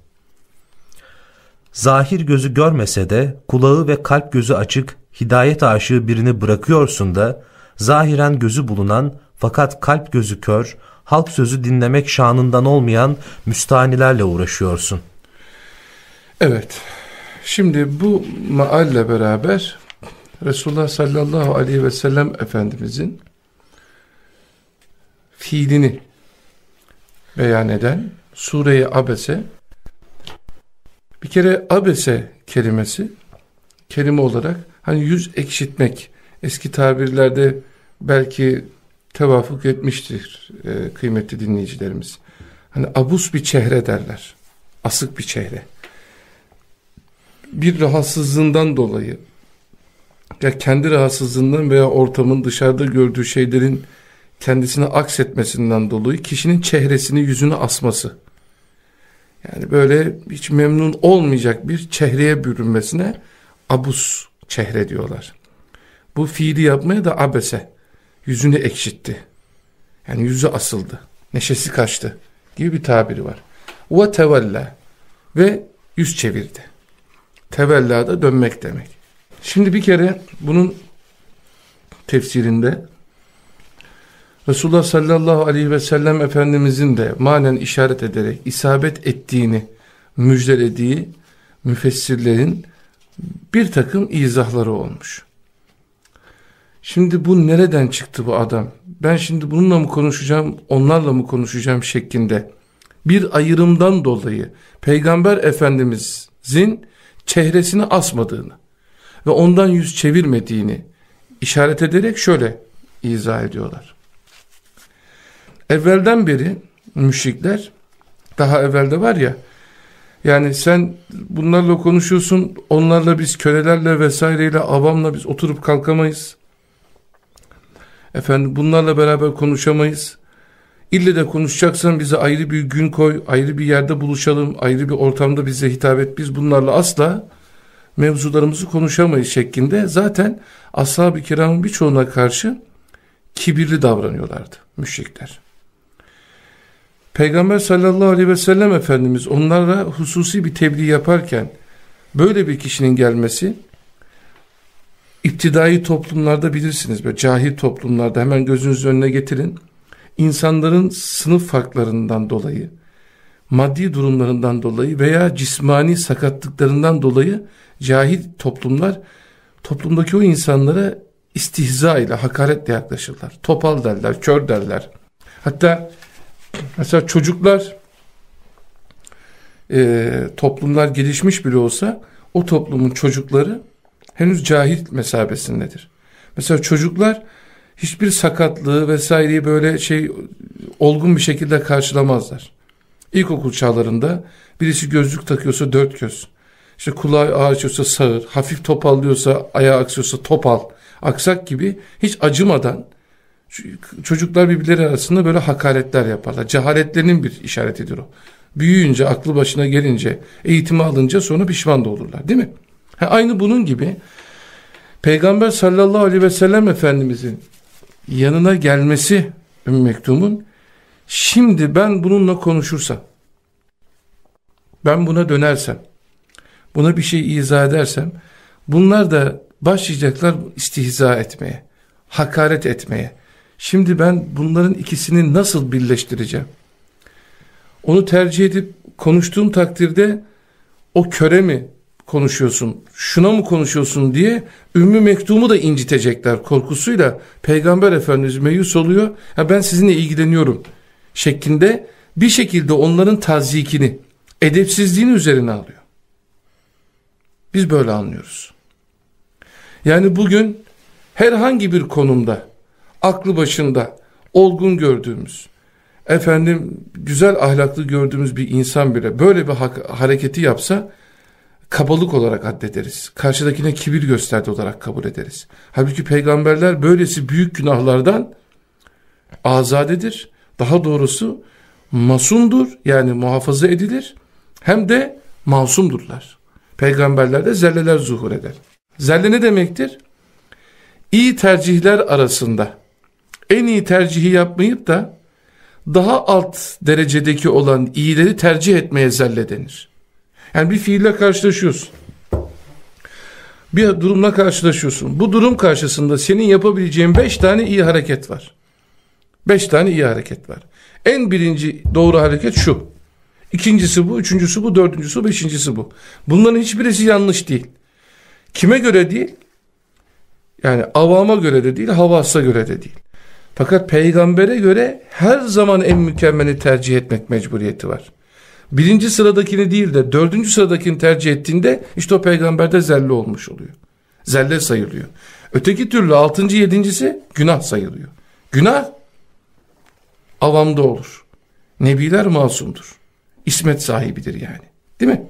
Zahir gözü görmese de kulağı ve kalp gözü açık hidayet aşığı birini bırakıyorsun da zahiren gözü bulunan fakat kalp gözü kör, halk sözü dinlemek şanından olmayan müstanilerle uğraşıyorsun. Evet, şimdi bu maalle beraber Resulullah sallallahu aleyhi ve sellem Efendimizin fiilini beyan eden Sure-i Abese bir kere Abese kelimesi kelime olarak hani yüz ekşitmek eski tabirlerde belki tevafuk etmiştir e, kıymetli dinleyicilerimiz. Hani abus bir çehre derler. Asık bir çehre. Bir rahatsızlığından dolayı ya kendi rahatsızlığından veya ortamın dışarıda gördüğü şeylerin kendisine aksetmesinden dolayı kişinin çehresini yüzünü asması. Yani böyle hiç memnun olmayacak bir çehreye bürünmesine abus çehre diyorlar. Bu fiili yapmaya da abese yüzünü ekşitti. Yani yüzü asıldı. Neşesi kaçtı gibi bir tabiri var. Ve tevella ve yüz çevirdi. Tevella da dönmek demek. Şimdi bir kere bunun tefsirinde Resulullah sallallahu aleyhi ve sellem Efendimizin de manen işaret ederek isabet ettiğini müjdelediği müfessirlerin bir takım izahları olmuş. Şimdi bu nereden çıktı bu adam? Ben şimdi bununla mı konuşacağım, onlarla mı konuşacağım şeklinde bir ayrımdan dolayı Peygamber Efendimizin çehresini asmadığını ve ondan yüz çevirmediğini işaret ederek şöyle izah ediyorlar. Evvelden beri müşrikler daha evvelde var ya yani sen bunlarla konuşuyorsun onlarla biz kölelerle vesaireyle avamla biz oturup kalkamayız. Efendim bunlarla beraber konuşamayız. İlle de konuşacaksan bize ayrı bir gün koy, ayrı bir yerde buluşalım, ayrı bir ortamda bize hitap et. Biz bunlarla asla mevzularımızı konuşamayız şeklinde zaten ashab-ı kiramın birçoğuna karşı kibirli davranıyorlardı müşrikler. Peygamber sallallahu aleyhi ve sellem Efendimiz onlara hususi bir tebliğ yaparken böyle bir kişinin gelmesi İptidai toplumlarda bilirsiniz böyle cahil toplumlarda hemen gözünüzün önüne getirin. İnsanların sınıf farklarından dolayı, maddi durumlarından dolayı veya cismani sakatlıklarından dolayı cahil toplumlar toplumdaki o insanlara istihza ile hakaretle yaklaşırlar. Topal derler, kör derler. Hatta mesela çocuklar e, toplumlar gelişmiş bile olsa o toplumun çocukları henüz cahil mesabesindedir. Mesela çocuklar hiçbir sakatlığı vesaireyi böyle şey olgun bir şekilde karşılamazlar. İlkokul çağlarında birisi gözlük takıyorsa dört göz. İşte kulağı ağrıyorsa sağır, hafif topallıyorsa ayağı aksıyorsa topal, aksak gibi hiç acımadan çocuklar birbirleri arasında böyle hakaretler yaparlar. Cehaletlerinin bir işaretidir o. Büyüyünce, aklı başına gelince, eğitimi alınca sonra pişman da olurlar değil mi? Ha, aynı bunun gibi Peygamber sallallahu aleyhi ve sellem Efendimizin yanına gelmesi Ümmü Mektum'un şimdi ben bununla konuşursam ben buna dönersem buna bir şey izah edersem bunlar da başlayacaklar istihza etmeye hakaret etmeye şimdi ben bunların ikisini nasıl birleştireceğim onu tercih edip konuştuğum takdirde o köre mi konuşuyorsun, şuna mı konuşuyorsun diye Ümmü Mektum'u da incitecekler korkusuyla Peygamber Efendimiz meyus oluyor. Ha ben sizinle ilgileniyorum şeklinde bir şekilde onların tazikini, edepsizliğini üzerine alıyor. Biz böyle anlıyoruz. Yani bugün herhangi bir konumda aklı başında olgun gördüğümüz, efendim güzel ahlaklı gördüğümüz bir insan bile böyle bir hareketi yapsa kabalık olarak addederiz. Karşıdakine kibir gösterdi olarak kabul ederiz. Halbuki peygamberler böylesi büyük günahlardan azadedir. Daha doğrusu masumdur yani muhafaza edilir. Hem de masumdurlar. Peygamberlerde zelleler zuhur eder. Zelle ne demektir? iyi tercihler arasında en iyi tercihi yapmayıp da daha alt derecedeki olan iyileri tercih etmeye zelle denir. Yani bir fiille karşılaşıyorsun. Bir durumla karşılaşıyorsun. Bu durum karşısında senin yapabileceğin beş tane iyi hareket var. Beş tane iyi hareket var. En birinci doğru hareket şu. İkincisi bu, üçüncüsü bu, dördüncüsü, beşincisi bu. Bunların hiçbirisi yanlış değil. Kime göre değil? Yani avama göre de değil, havasa göre de değil. Fakat peygambere göre her zaman en mükemmeli tercih etmek mecburiyeti var. Birinci sıradakini değil de dördüncü sıradakini tercih ettiğinde işte o peygamberde zelle olmuş oluyor. Zelle sayılıyor. Öteki türlü altıncı yedincisi günah sayılıyor. Günah avamda olur. Nebiler masumdur. İsmet sahibidir yani. Değil mi?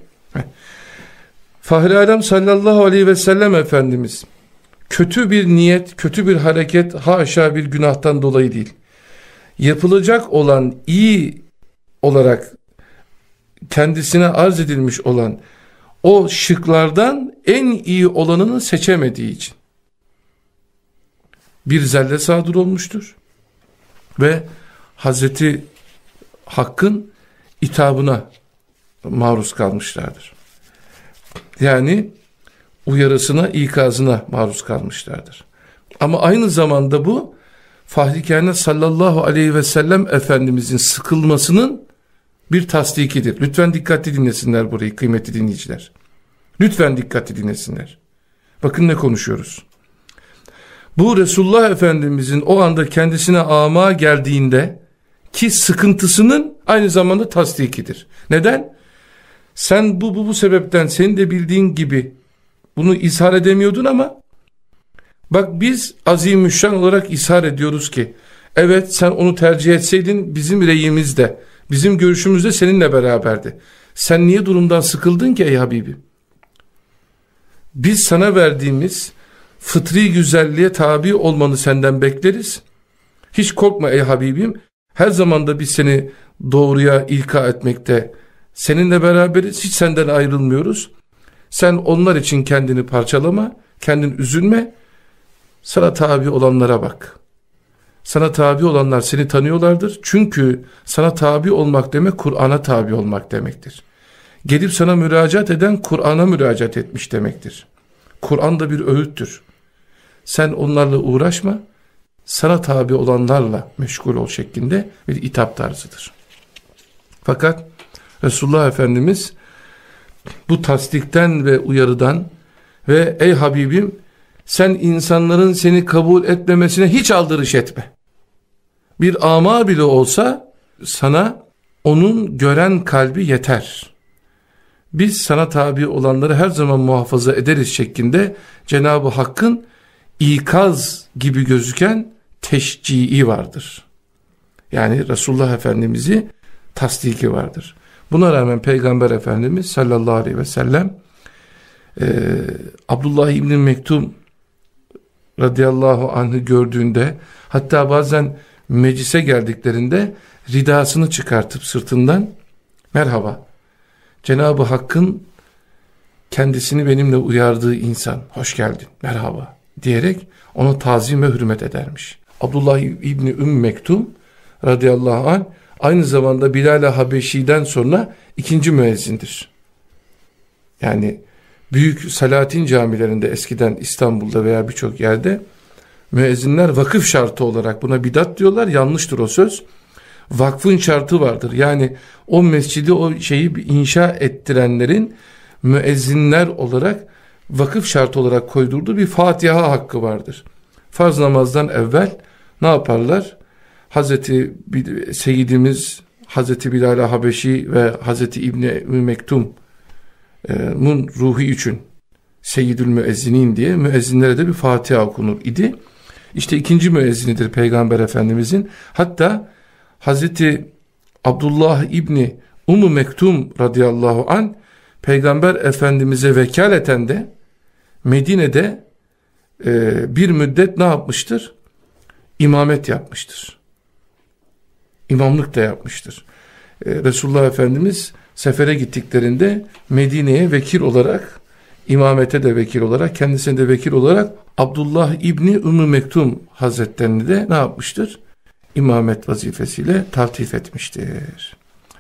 Fahri Alem sallallahu aleyhi ve sellem Efendimiz kötü bir niyet, kötü bir hareket haşa bir günahtan dolayı değil. Yapılacak olan iyi olarak kendisine arz edilmiş olan o şıklardan en iyi olanını seçemediği için bir zelle sadır olmuştur ve Hazreti Hakk'ın itabına maruz kalmışlardır. Yani uyarısına, ikazına maruz kalmışlardır. Ama aynı zamanda bu Fahri Kainat sallallahu aleyhi ve sellem Efendimizin sıkılmasının bir tasdikidir. Lütfen dikkatli dinlesinler burayı kıymetli dinleyiciler. Lütfen dikkatli dinlesinler. Bakın ne konuşuyoruz. Bu Resulullah Efendimizin o anda kendisine ama geldiğinde ki sıkıntısının aynı zamanda tasdikidir. Neden? Sen bu bu bu sebepten senin de bildiğin gibi bunu ishar edemiyordun ama bak biz azimüşşan olarak ishar ediyoruz ki evet sen onu tercih etseydin bizim reyimizde bizim görüşümüzde seninle beraberdi. Sen niye durumdan sıkıldın ki ey Habibim? Biz sana verdiğimiz fıtri güzelliğe tabi olmanı senden bekleriz. Hiç korkma ey Habibim. Her zaman da biz seni doğruya ilka etmekte seninle beraberiz. Hiç senden ayrılmıyoruz. Sen onlar için kendini parçalama, kendin üzülme. Sana tabi olanlara bak. Sana tabi olanlar seni tanıyorlardır. Çünkü sana tabi olmak demek Kur'an'a tabi olmak demektir. Gelip sana müracaat eden Kur'an'a müracaat etmiş demektir. Kur'an da bir öğüttür. Sen onlarla uğraşma, sana tabi olanlarla meşgul ol şeklinde bir itap tarzıdır. Fakat Resulullah Efendimiz bu tasdikten ve uyarıdan ve ey Habibim sen insanların seni kabul etmemesine hiç aldırış etme. Bir ama bile olsa sana onun gören kalbi yeter. Biz sana tabi olanları her zaman muhafaza ederiz şeklinde Cenab-ı Hakk'ın ikaz gibi gözüken teşcii vardır. Yani Resulullah Efendimiz'i tasdiki vardır. Buna rağmen Peygamber Efendimiz sallallahu aleyhi ve sellem e, Abdullah İbni Mektum radıyallahu anh'ı gördüğünde hatta bazen meclise geldiklerinde ridasını çıkartıp sırtından merhaba Cenab-ı Hakk'ın kendisini benimle uyardığı insan hoş geldin merhaba diyerek onu tazim ve hürmet edermiş. Abdullah İbni Ümm Mektum radıyallahu anh aynı zamanda Bilal-i Habeşi'den sonra ikinci müezzindir. Yani büyük Salatin camilerinde eskiden İstanbul'da veya birçok yerde müezzinler vakıf şartı olarak buna bidat diyorlar. Yanlıştır o söz. Vakfın şartı vardır. Yani o mescidi o şeyi inşa ettirenlerin müezzinler olarak vakıf şartı olarak koydurduğu bir Fatiha hakkı vardır. Farz namazdan evvel ne yaparlar? Hazreti Seyyidimiz Hazreti Bilal Habeşi ve Hazreti İbni Mektum'un ruhi için Seyyidül Müezzinin diye müezzinlere de bir Fatiha okunur idi. İşte ikinci müezzinidir Peygamber Efendimizin. Hatta Hazreti Abdullah İbni Umu Mektum radıyallahu an Peygamber Efendimiz'e vekaleten de Medine'de e, bir müddet ne yapmıştır? İmamet yapmıştır. İmamlık da yapmıştır. E, Resulullah Efendimiz sefere gittiklerinde Medine'ye vekil olarak imamete de vekil olarak, kendisine de vekil olarak Abdullah İbni Ümmü Mektum Hazretlerini de ne yapmıştır? İmamet vazifesiyle taltif etmiştir.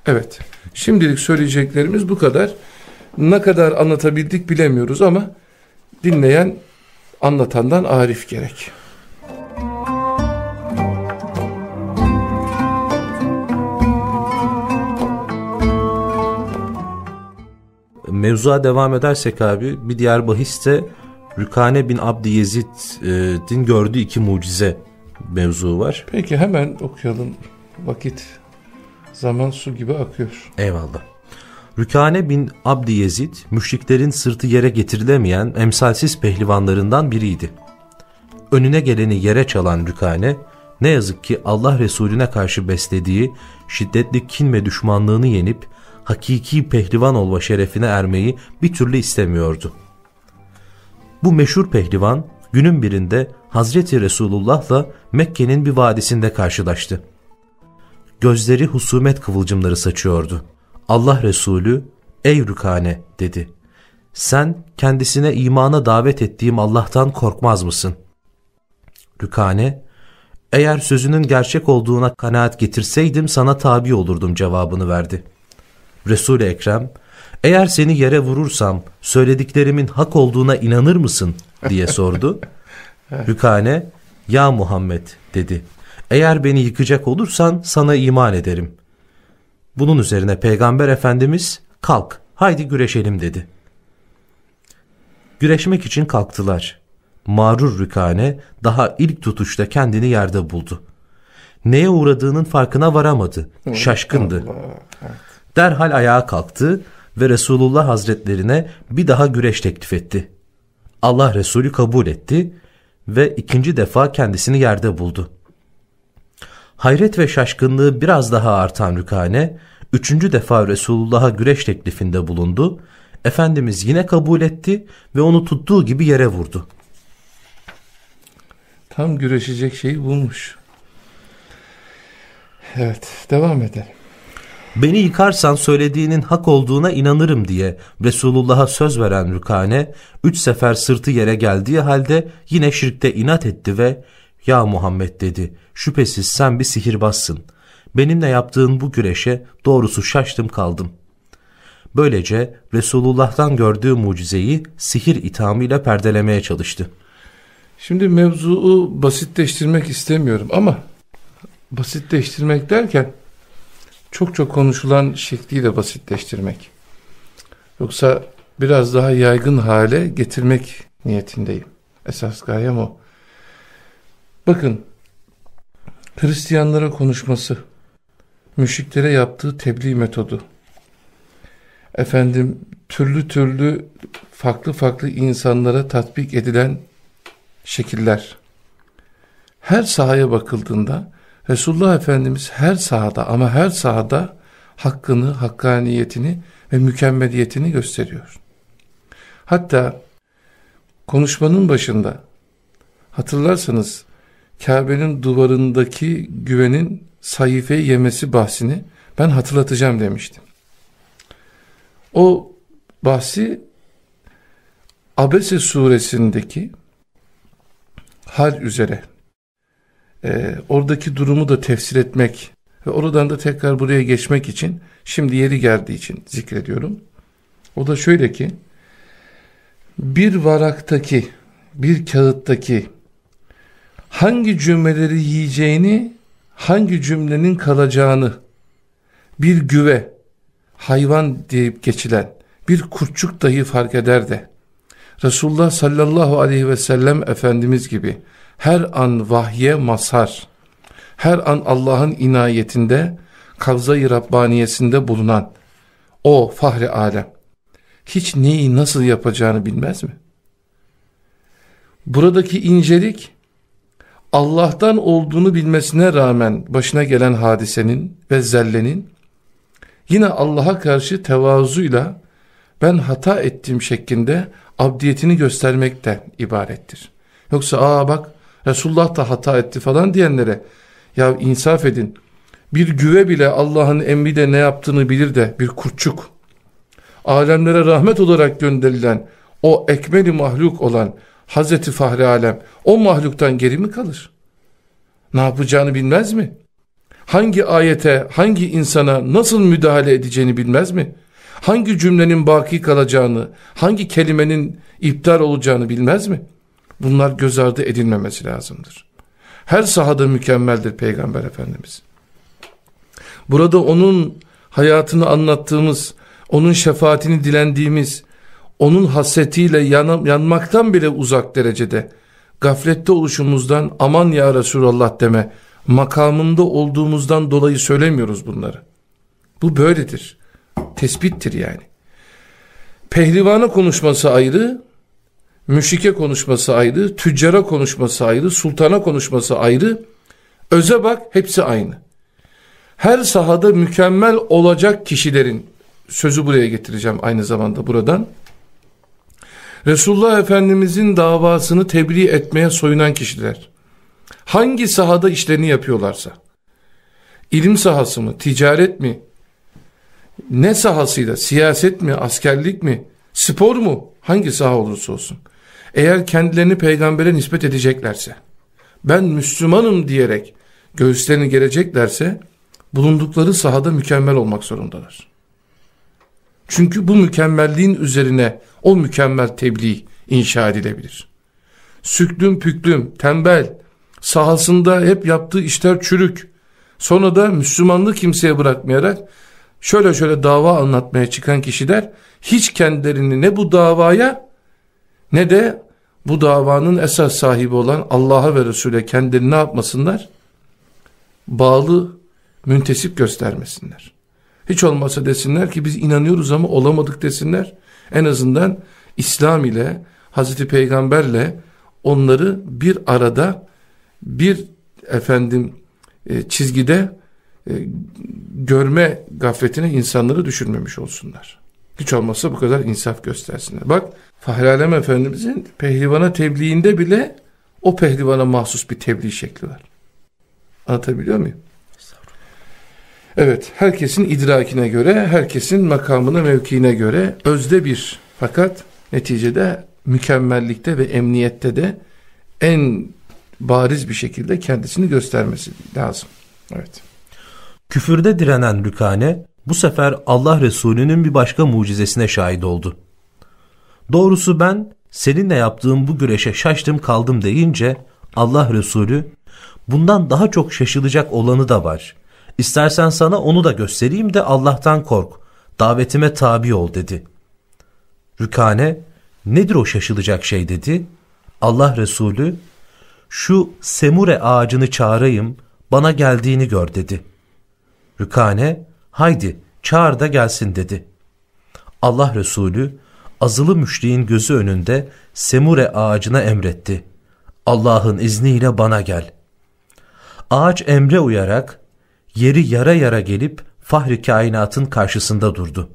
Evet, şimdilik söyleyeceklerimiz bu kadar. Ne kadar anlatabildik bilemiyoruz ama dinleyen anlatandan arif gerek. Mevzuya devam edersek abi bir diğer bahis de Rükane bin Abdi Yezid'in gördüğü iki mucize mevzu var. Peki hemen okuyalım. Vakit zaman su gibi akıyor. Eyvallah. Rükane bin Abdi Yezid, müşriklerin sırtı yere getirilemeyen emsalsiz pehlivanlarından biriydi. Önüne geleni yere çalan Rükane, ne yazık ki Allah Resulüne karşı beslediği şiddetli kin ve düşmanlığını yenip hakiki pehlivan olma şerefine ermeyi bir türlü istemiyordu. Bu meşhur pehlivan günün birinde Hazreti Resulullah'la Mekke'nin bir vadisinde karşılaştı. Gözleri husumet kıvılcımları saçıyordu. Allah Resulü, ey Rükane dedi. Sen kendisine imana davet ettiğim Allah'tan korkmaz mısın? Rükane, eğer sözünün gerçek olduğuna kanaat getirseydim sana tabi olurdum cevabını verdi. Resul-i Ekrem, eğer seni yere vurursam söylediklerimin hak olduğuna inanır mısın diye sordu. Rükane, ya Muhammed dedi. Eğer beni yıkacak olursan sana iman ederim. Bunun üzerine Peygamber Efendimiz kalk haydi güreşelim dedi. Güreşmek için kalktılar. Mağrur Rükane daha ilk tutuşta kendini yerde buldu. Neye uğradığının farkına varamadı. Şaşkındı. Derhal ayağa kalktı ve Resulullah Hazretlerine bir daha güreş teklif etti. Allah Resulü kabul etti ve ikinci defa kendisini yerde buldu. Hayret ve şaşkınlığı biraz daha artan Rükane, üçüncü defa Resulullah'a güreş teklifinde bulundu. Efendimiz yine kabul etti ve onu tuttuğu gibi yere vurdu. Tam güreşecek şeyi bulmuş. Evet, devam edelim. Beni yıkarsan söylediğinin hak olduğuna inanırım diye Resulullah'a söz veren Rükane, üç sefer sırtı yere geldiği halde yine şirkte inat etti ve ''Ya Muhammed'' dedi, ''şüphesiz sen bir sihirbazsın. Benimle yaptığın bu güreşe doğrusu şaştım kaldım.'' Böylece Resulullah'tan gördüğü mucizeyi sihir ithamıyla perdelemeye çalıştı. Şimdi mevzuu basitleştirmek istemiyorum ama basitleştirmek derken çok çok konuşulan şekliyle basitleştirmek. Yoksa biraz daha yaygın hale getirmek niyetindeyim. Esas gayem o. Bakın, Hristiyanlara konuşması, müşriklere yaptığı tebliğ metodu, efendim türlü türlü farklı farklı insanlara tatbik edilen şekiller, her sahaya bakıldığında Resulullah Efendimiz her sahada ama her sahada hakkını, hakkaniyetini ve mükemmeliyetini gösteriyor. Hatta konuşmanın başında hatırlarsanız Kabe'nin duvarındaki güvenin sayfayı yemesi bahsini ben hatırlatacağım demiştim. O bahsi Abese suresindeki hal üzere e, oradaki durumu da tefsir etmek ve oradan da tekrar buraya geçmek için şimdi yeri geldiği için zikrediyorum. O da şöyle ki bir varaktaki bir kağıttaki hangi cümleleri yiyeceğini hangi cümlenin kalacağını bir güve hayvan deyip geçilen bir kurtçuk dahi fark eder de Resulullah sallallahu aleyhi ve sellem Efendimiz gibi her an vahye mazhar, her an Allah'ın inayetinde, kavza-i Rabbaniyesinde bulunan o fahri alem, hiç neyi nasıl yapacağını bilmez mi? Buradaki incelik, Allah'tan olduğunu bilmesine rağmen başına gelen hadisenin ve zellenin, yine Allah'a karşı tevazuyla ben hata ettiğim şeklinde abdiyetini göstermekten ibarettir. Yoksa aa bak Resulullah da hata etti falan diyenlere ya insaf edin. Bir güve bile Allah'ın emri de ne yaptığını bilir de bir kurtçuk. Alemlere rahmet olarak gönderilen o ekmeli mahluk olan Hazreti Fahri Alem o mahluktan geri mi kalır? Ne yapacağını bilmez mi? Hangi ayete, hangi insana nasıl müdahale edeceğini bilmez mi? Hangi cümlenin baki kalacağını, hangi kelimenin iptal olacağını bilmez mi? Bunlar göz ardı edilmemesi lazımdır. Her sahada mükemmeldir Peygamber Efendimiz. Burada onun hayatını anlattığımız, onun şefaatini dilendiğimiz, onun hasretiyle yan, yanmaktan bile uzak derecede gaflette oluşumuzdan aman ya Resulallah deme makamında olduğumuzdan dolayı söylemiyoruz bunları. Bu böyledir. Tespittir yani. Pehlivana konuşması ayrı, müşrike konuşması ayrı, tüccara konuşması ayrı, sultana konuşması ayrı. Öze bak hepsi aynı. Her sahada mükemmel olacak kişilerin sözü buraya getireceğim aynı zamanda buradan. Resulullah Efendimizin davasını tebliğ etmeye soyunan kişiler hangi sahada işlerini yapıyorlarsa ilim sahası mı, ticaret mi, ne sahasıyla, siyaset mi, askerlik mi, spor mu, hangi saha olursa olsun eğer kendilerini peygambere nispet edeceklerse ben Müslümanım diyerek göğüslerini geleceklerse bulundukları sahada mükemmel olmak zorundalar. Çünkü bu mükemmelliğin üzerine o mükemmel tebliğ inşa edilebilir. Süklüm püklüm, tembel, sahasında hep yaptığı işler çürük. Sonra da Müslümanlığı kimseye bırakmayarak şöyle şöyle dava anlatmaya çıkan kişiler hiç kendilerini ne bu davaya ne de bu davanın esas sahibi olan Allah'a ve Resul'e kendilerini ne yapmasınlar? Bağlı, müntesip göstermesinler. Hiç olmazsa desinler ki biz inanıyoruz ama olamadık desinler. En azından İslam ile Hazreti Peygamberle onları bir arada bir efendim e, çizgide e, görme gafletine insanları düşürmemiş olsunlar. Hiç olmazsa bu kadar insaf göstersinler. Bak Fahri Alem Efendimizin pehlivana tebliğinde bile o pehlivana mahsus bir tebliğ şekli var. Anlatabiliyor muyum? Evet, herkesin idrakine göre, herkesin makamına, mevkiine göre özde bir fakat neticede mükemmellikte ve emniyette de en bariz bir şekilde kendisini göstermesi lazım. Evet. Küfürde direnen Rükane bu sefer Allah Resulü'nün bir başka mucizesine şahit oldu. Doğrusu ben seninle yaptığım bu güreşe şaştım kaldım deyince Allah Resulü bundan daha çok şaşılacak olanı da var. İstersen sana onu da göstereyim de Allah'tan kork. Davetime tabi ol dedi. Rükane nedir o şaşılacak şey dedi. Allah Resulü şu semure ağacını çağırayım bana geldiğini gör dedi. Rükane haydi çağır da gelsin dedi. Allah Resulü azılı müşriğin gözü önünde semure ağacına emretti. Allah'ın izniyle bana gel. Ağaç emre uyarak yeri yara yara gelip fahri kainatın karşısında durdu.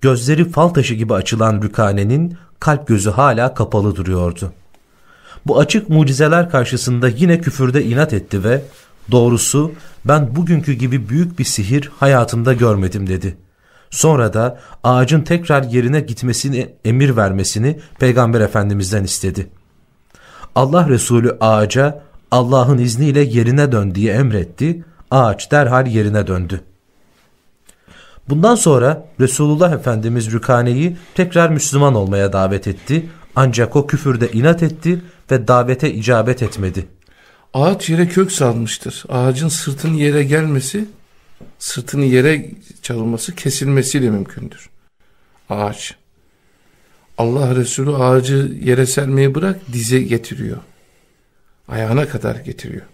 Gözleri fal taşı gibi açılan Rükane'nin kalp gözü hala kapalı duruyordu. Bu açık mucizeler karşısında yine küfürde inat etti ve doğrusu ben bugünkü gibi büyük bir sihir hayatımda görmedim dedi. Sonra da ağacın tekrar yerine gitmesini emir vermesini Peygamber Efendimiz'den istedi. Allah Resulü ağaca Allah'ın izniyle yerine dön diye emretti. Ağaç derhal yerine döndü. Bundan sonra Resulullah Efendimiz Rükane'yi tekrar Müslüman olmaya davet etti. Ancak o küfürde inat etti ve davete icabet etmedi. Ağaç yere kök salmıştır. Ağacın sırtının yere gelmesi, sırtının yere çalınması kesilmesiyle mümkündür. Ağaç. Allah Resulü ağacı yere sermeyi bırak dize getiriyor. Ayağına kadar getiriyor.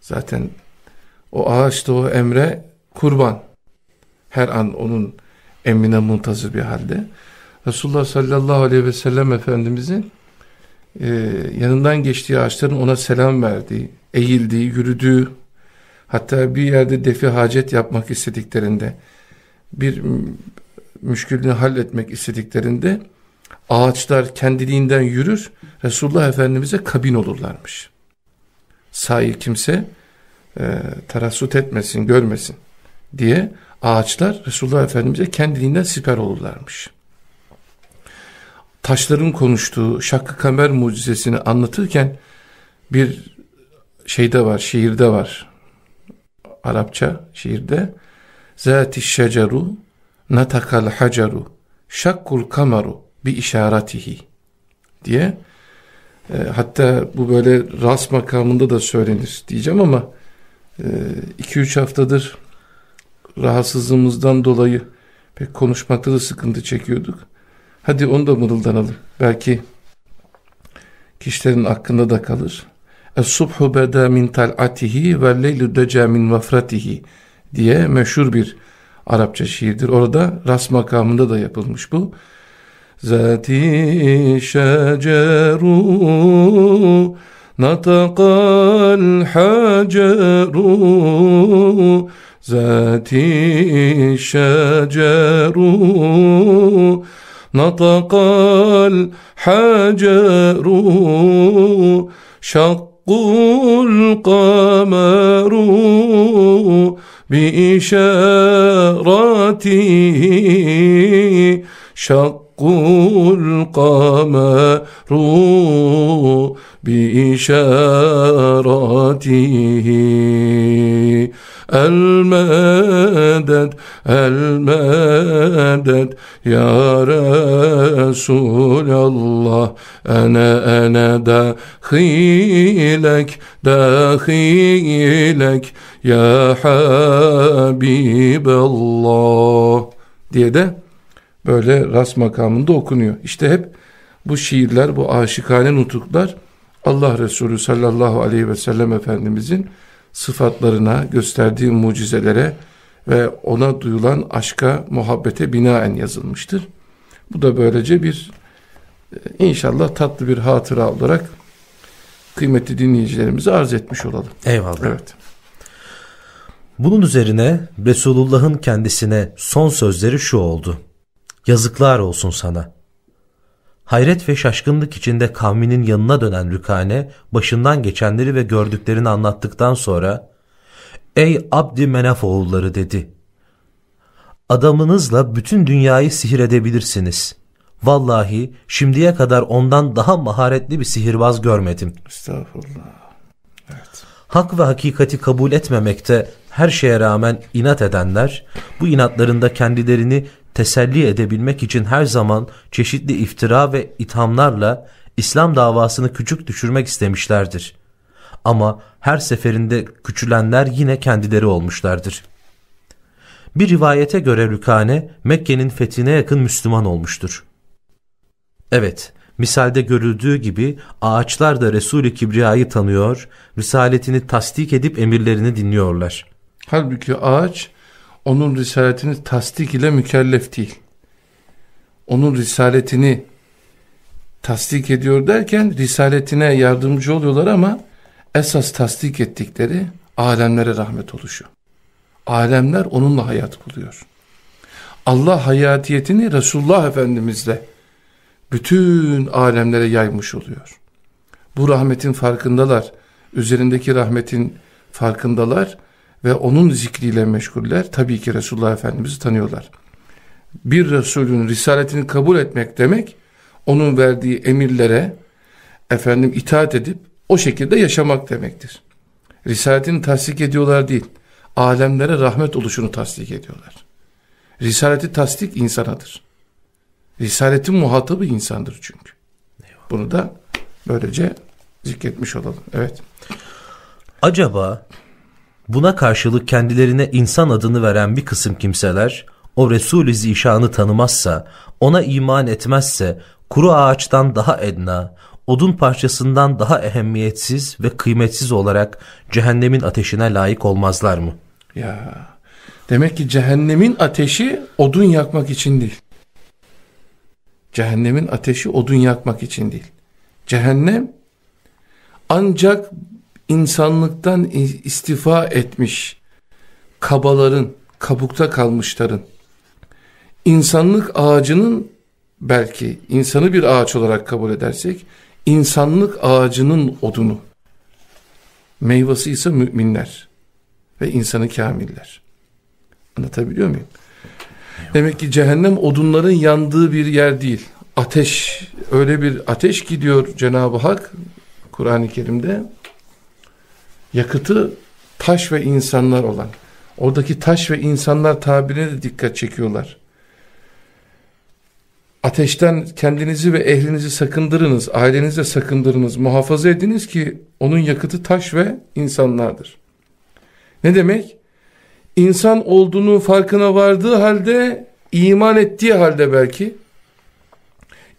Zaten o ağaçta o emre kurban. Her an onun emrine muntazır bir halde. Resulullah sallallahu aleyhi ve sellem Efendimizin e, yanından geçtiği ağaçların ona selam verdiği, eğildiği, yürüdüğü, hatta bir yerde defi hacet yapmak istediklerinde, bir müşkülünü halletmek istediklerinde ağaçlar kendiliğinden yürür, Resulullah Efendimiz'e kabin olurlarmış. Sahi kimse e, tarassut etmesin, görmesin diye ağaçlar Resulullah Efendimiz'e kendiliğinden siper olurlarmış. Taşların konuştuğu Şakkı Kamer mucizesini anlatırken bir şeyde var, şiirde var. Arapça şiirde Zati şeceru natakal haceru şakkul kameru bi işaretihi diye e, hatta bu böyle ras makamında da söylenir diyeceğim ama 2-3 e, haftadır rahatsızlığımızdan dolayı pek konuşmakta da sıkıntı çekiyorduk. Hadi onu da mırıldanalım. Belki kişilerin hakkında da kalır. Es-subhu beda min tal'atihi ve leylu deca min vafratihi diye meşhur bir Arapça şiirdir. Orada ras makamında da yapılmış bu. Zati şeceru natakal haceru Zati şeceru نطق الحجر شق القمر بإشارته شق القمر بإشارته El medet, el medet ya Resulallah ene ene dahilek, dahilek ya Habiballah diye de böyle rast makamında okunuyor. İşte hep bu şiirler, bu aşikane nutuklar Allah Resulü sallallahu aleyhi ve sellem Efendimizin sıfatlarına, gösterdiği mucizelere ve ona duyulan aşka, muhabbete binaen yazılmıştır. Bu da böylece bir e, inşallah tatlı bir hatıra olarak kıymetli dinleyicilerimize arz etmiş olalım. Eyvallah. Evet. Bunun üzerine Resulullah'ın kendisine son sözleri şu oldu. Yazıklar olsun sana. Hayret ve şaşkınlık içinde kavminin yanına dönen Rükane başından geçenleri ve gördüklerini anlattıktan sonra Ey Abdi Menaf oğulları dedi. Adamınızla bütün dünyayı sihir edebilirsiniz. Vallahi şimdiye kadar ondan daha maharetli bir sihirbaz görmedim. Estağfurullah. Evet. Hak ve hakikati kabul etmemekte her şeye rağmen inat edenler bu inatlarında kendilerini teselli edebilmek için her zaman çeşitli iftira ve ithamlarla İslam davasını küçük düşürmek istemişlerdir. Ama her seferinde küçülenler yine kendileri olmuşlardır. Bir rivayete göre Rükane Mekke'nin fethine yakın Müslüman olmuştur. Evet, misalde görüldüğü gibi ağaçlar da Resul-i Kibriya'yı tanıyor, risaletini tasdik edip emirlerini dinliyorlar. Halbuki ağaç onun risaletini tasdik ile mükellef değil. Onun risaletini tasdik ediyor derken risaletine yardımcı oluyorlar ama esas tasdik ettikleri alemlere rahmet oluşu. Alemler onunla hayat buluyor. Allah hayatiyetini Resulullah Efendimizle bütün alemlere yaymış oluyor. Bu rahmetin farkındalar. Üzerindeki rahmetin farkındalar ve onun zikriyle meşguller. Tabii ki Resulullah Efendimiz'i tanıyorlar. Bir Resulün risaletini kabul etmek demek, onun verdiği emirlere efendim itaat edip o şekilde yaşamak demektir. Risaletini tasdik ediyorlar değil, alemlere rahmet oluşunu tasdik ediyorlar. Risaleti tasdik insanadır. Risaletin muhatabı insandır çünkü. Bunu da böylece zikretmiş olalım. Evet. Acaba Buna karşılık kendilerine insan adını veren bir kısım kimseler o Resul-i Zişan'ı tanımazsa, ona iman etmezse kuru ağaçtan daha edna, odun parçasından daha ehemmiyetsiz ve kıymetsiz olarak cehennemin ateşine layık olmazlar mı? Ya demek ki cehennemin ateşi odun yakmak için değil. Cehennemin ateşi odun yakmak için değil. Cehennem ancak insanlıktan istifa etmiş kabaların, kabukta kalmışların, insanlık ağacının belki insanı bir ağaç olarak kabul edersek, insanlık ağacının odunu, meyvası ise müminler ve insanı kamiller. Anlatabiliyor muyum? Demek ki cehennem odunların yandığı bir yer değil. Ateş öyle bir ateş gidiyor Cenab-ı Hak Kur'an-ı Kerim'de yakıtı taş ve insanlar olan. Oradaki taş ve insanlar tabirine de dikkat çekiyorlar. Ateşten kendinizi ve ehlinizi sakındırınız, ailenizi sakındırınız, muhafaza ediniz ki onun yakıtı taş ve insanlardır. Ne demek? İnsan olduğunu farkına vardığı halde, iman ettiği halde belki,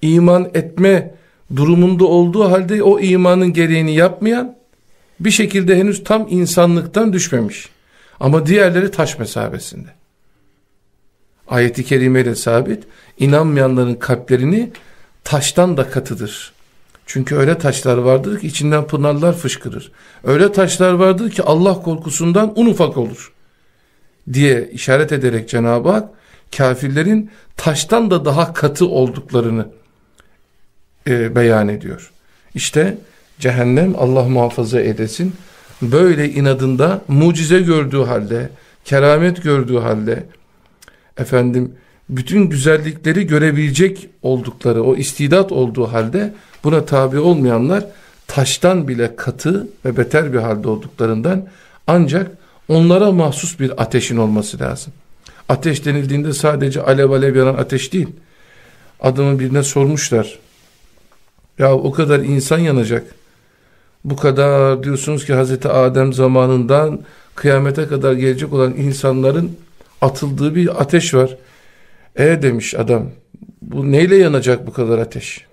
iman etme durumunda olduğu halde o imanın gereğini yapmayan, bir şekilde henüz tam insanlıktan düşmemiş. Ama diğerleri taş mesabesinde. Ayeti kerimeyle sabit, inanmayanların kalplerini taştan da katıdır. Çünkü öyle taşlar vardır ki içinden pınarlar fışkırır. Öyle taşlar vardır ki Allah korkusundan un ufak olur. Diye işaret ederek Cenab-ı Hak kafirlerin taştan da daha katı olduklarını e, beyan ediyor. İşte cehennem Allah muhafaza edesin böyle inadında mucize gördüğü halde keramet gördüğü halde efendim bütün güzellikleri görebilecek oldukları o istidat olduğu halde buna tabi olmayanlar taştan bile katı ve beter bir halde olduklarından ancak onlara mahsus bir ateşin olması lazım. Ateş denildiğinde sadece alev alev yanan ateş değil. Adamın birine sormuşlar. Ya o kadar insan yanacak. Bu kadar diyorsunuz ki Hazreti Adem zamanından kıyamete kadar gelecek olan insanların atıldığı bir ateş var. E demiş adam bu neyle yanacak bu kadar ateş?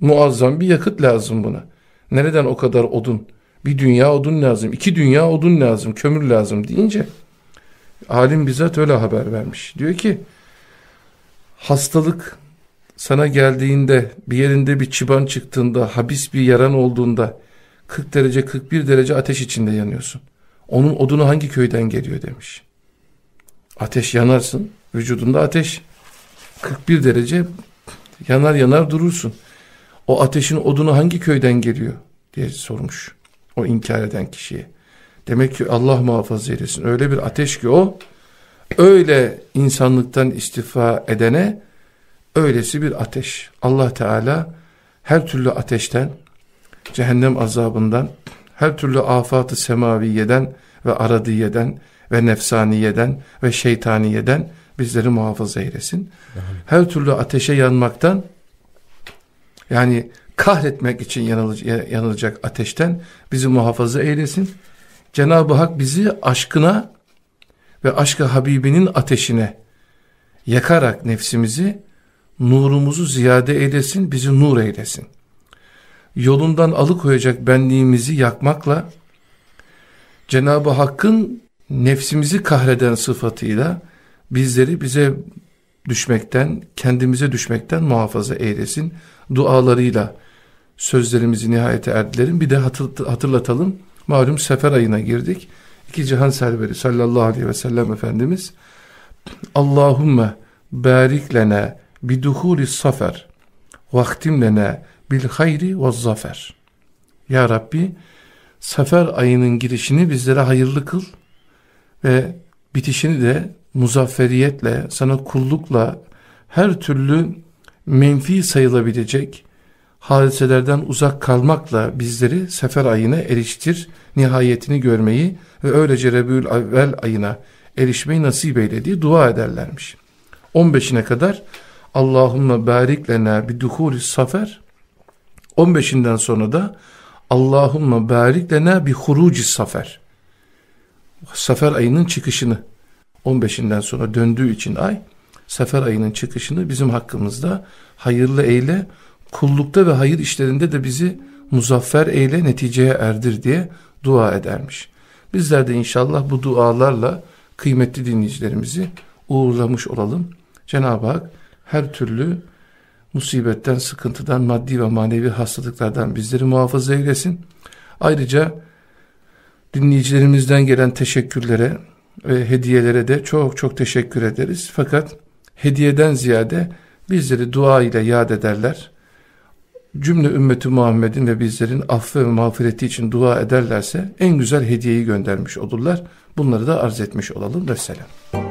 Muazzam bir yakıt lazım buna. Nereden o kadar odun? Bir dünya odun lazım, iki dünya odun lazım, kömür lazım deyince alim bizzat öyle haber vermiş. Diyor ki hastalık sana geldiğinde bir yerinde bir çıban çıktığında habis bir yaran olduğunda 40 derece 41 derece ateş içinde yanıyorsun. Onun odunu hangi köyden geliyor demiş. Ateş yanarsın vücudunda ateş 41 derece yanar yanar durursun. O ateşin odunu hangi köyden geliyor diye sormuş o inkar eden kişiye. Demek ki Allah muhafaza eylesin. Öyle bir ateş ki o öyle insanlıktan istifa edene öylesi bir ateş. Allah Teala her türlü ateşten, cehennem azabından, her türlü afatı semaviyeden ve aradiyeden ve nefsaniyeden ve şeytaniyeden bizleri muhafaza eylesin. Her türlü ateşe yanmaktan yani kahretmek için yanılacak ateşten bizi muhafaza eylesin. Cenab-ı Hak bizi aşkına ve aşkı Habibinin ateşine yakarak nefsimizi nurumuzu ziyade eylesin, bizi nur eylesin. Yolundan alıkoyacak benliğimizi yakmakla Cenab-ı Hakk'ın nefsimizi kahreden sıfatıyla bizleri bize düşmekten, kendimize düşmekten muhafaza eylesin. Dualarıyla sözlerimizi nihayete erdilerim. Bir de hatırlatalım. Malum sefer ayına girdik. İki cihan serveri sallallahu aleyhi ve sellem Efendimiz Allahümme barik lena biduhuli safer vaktim bil hayri ve zafer Ya Rabbi sefer ayının girişini bizlere hayırlı kıl ve bitişini de muzafferiyetle, sana kullukla her türlü menfi sayılabilecek hadiselerden uzak kalmakla bizleri sefer ayına eriştir, nihayetini görmeyi ve öylece Rebül Evvel ayına erişmeyi nasip eylediği dua ederlermiş. 15'ine kadar Allahümme barik lena biduhuri safer 15'inden sonra da Allahümme barik lena bi huruci safer Safer ayının çıkışını 15'inden sonra döndüğü için ay Sefer ayının çıkışını bizim hakkımızda hayırlı eyle kullukta ve hayır işlerinde de bizi muzaffer eyle neticeye erdir diye dua edermiş. Bizler de inşallah bu dualarla kıymetli dinleyicilerimizi uğurlamış olalım. Cenab-ı Hak her türlü musibetten, sıkıntıdan, maddi ve manevi hastalıklardan bizleri muhafaza eylesin. Ayrıca dinleyicilerimizden gelen teşekkürlere ve hediyelere de çok çok teşekkür ederiz. Fakat hediyeden ziyade bizleri dua ile yad ederler. Cümle ümmeti Muhammed'in ve bizlerin affı ve mağfireti için dua ederlerse en güzel hediyeyi göndermiş olurlar. Bunları da arz etmiş olalım. Vesselam.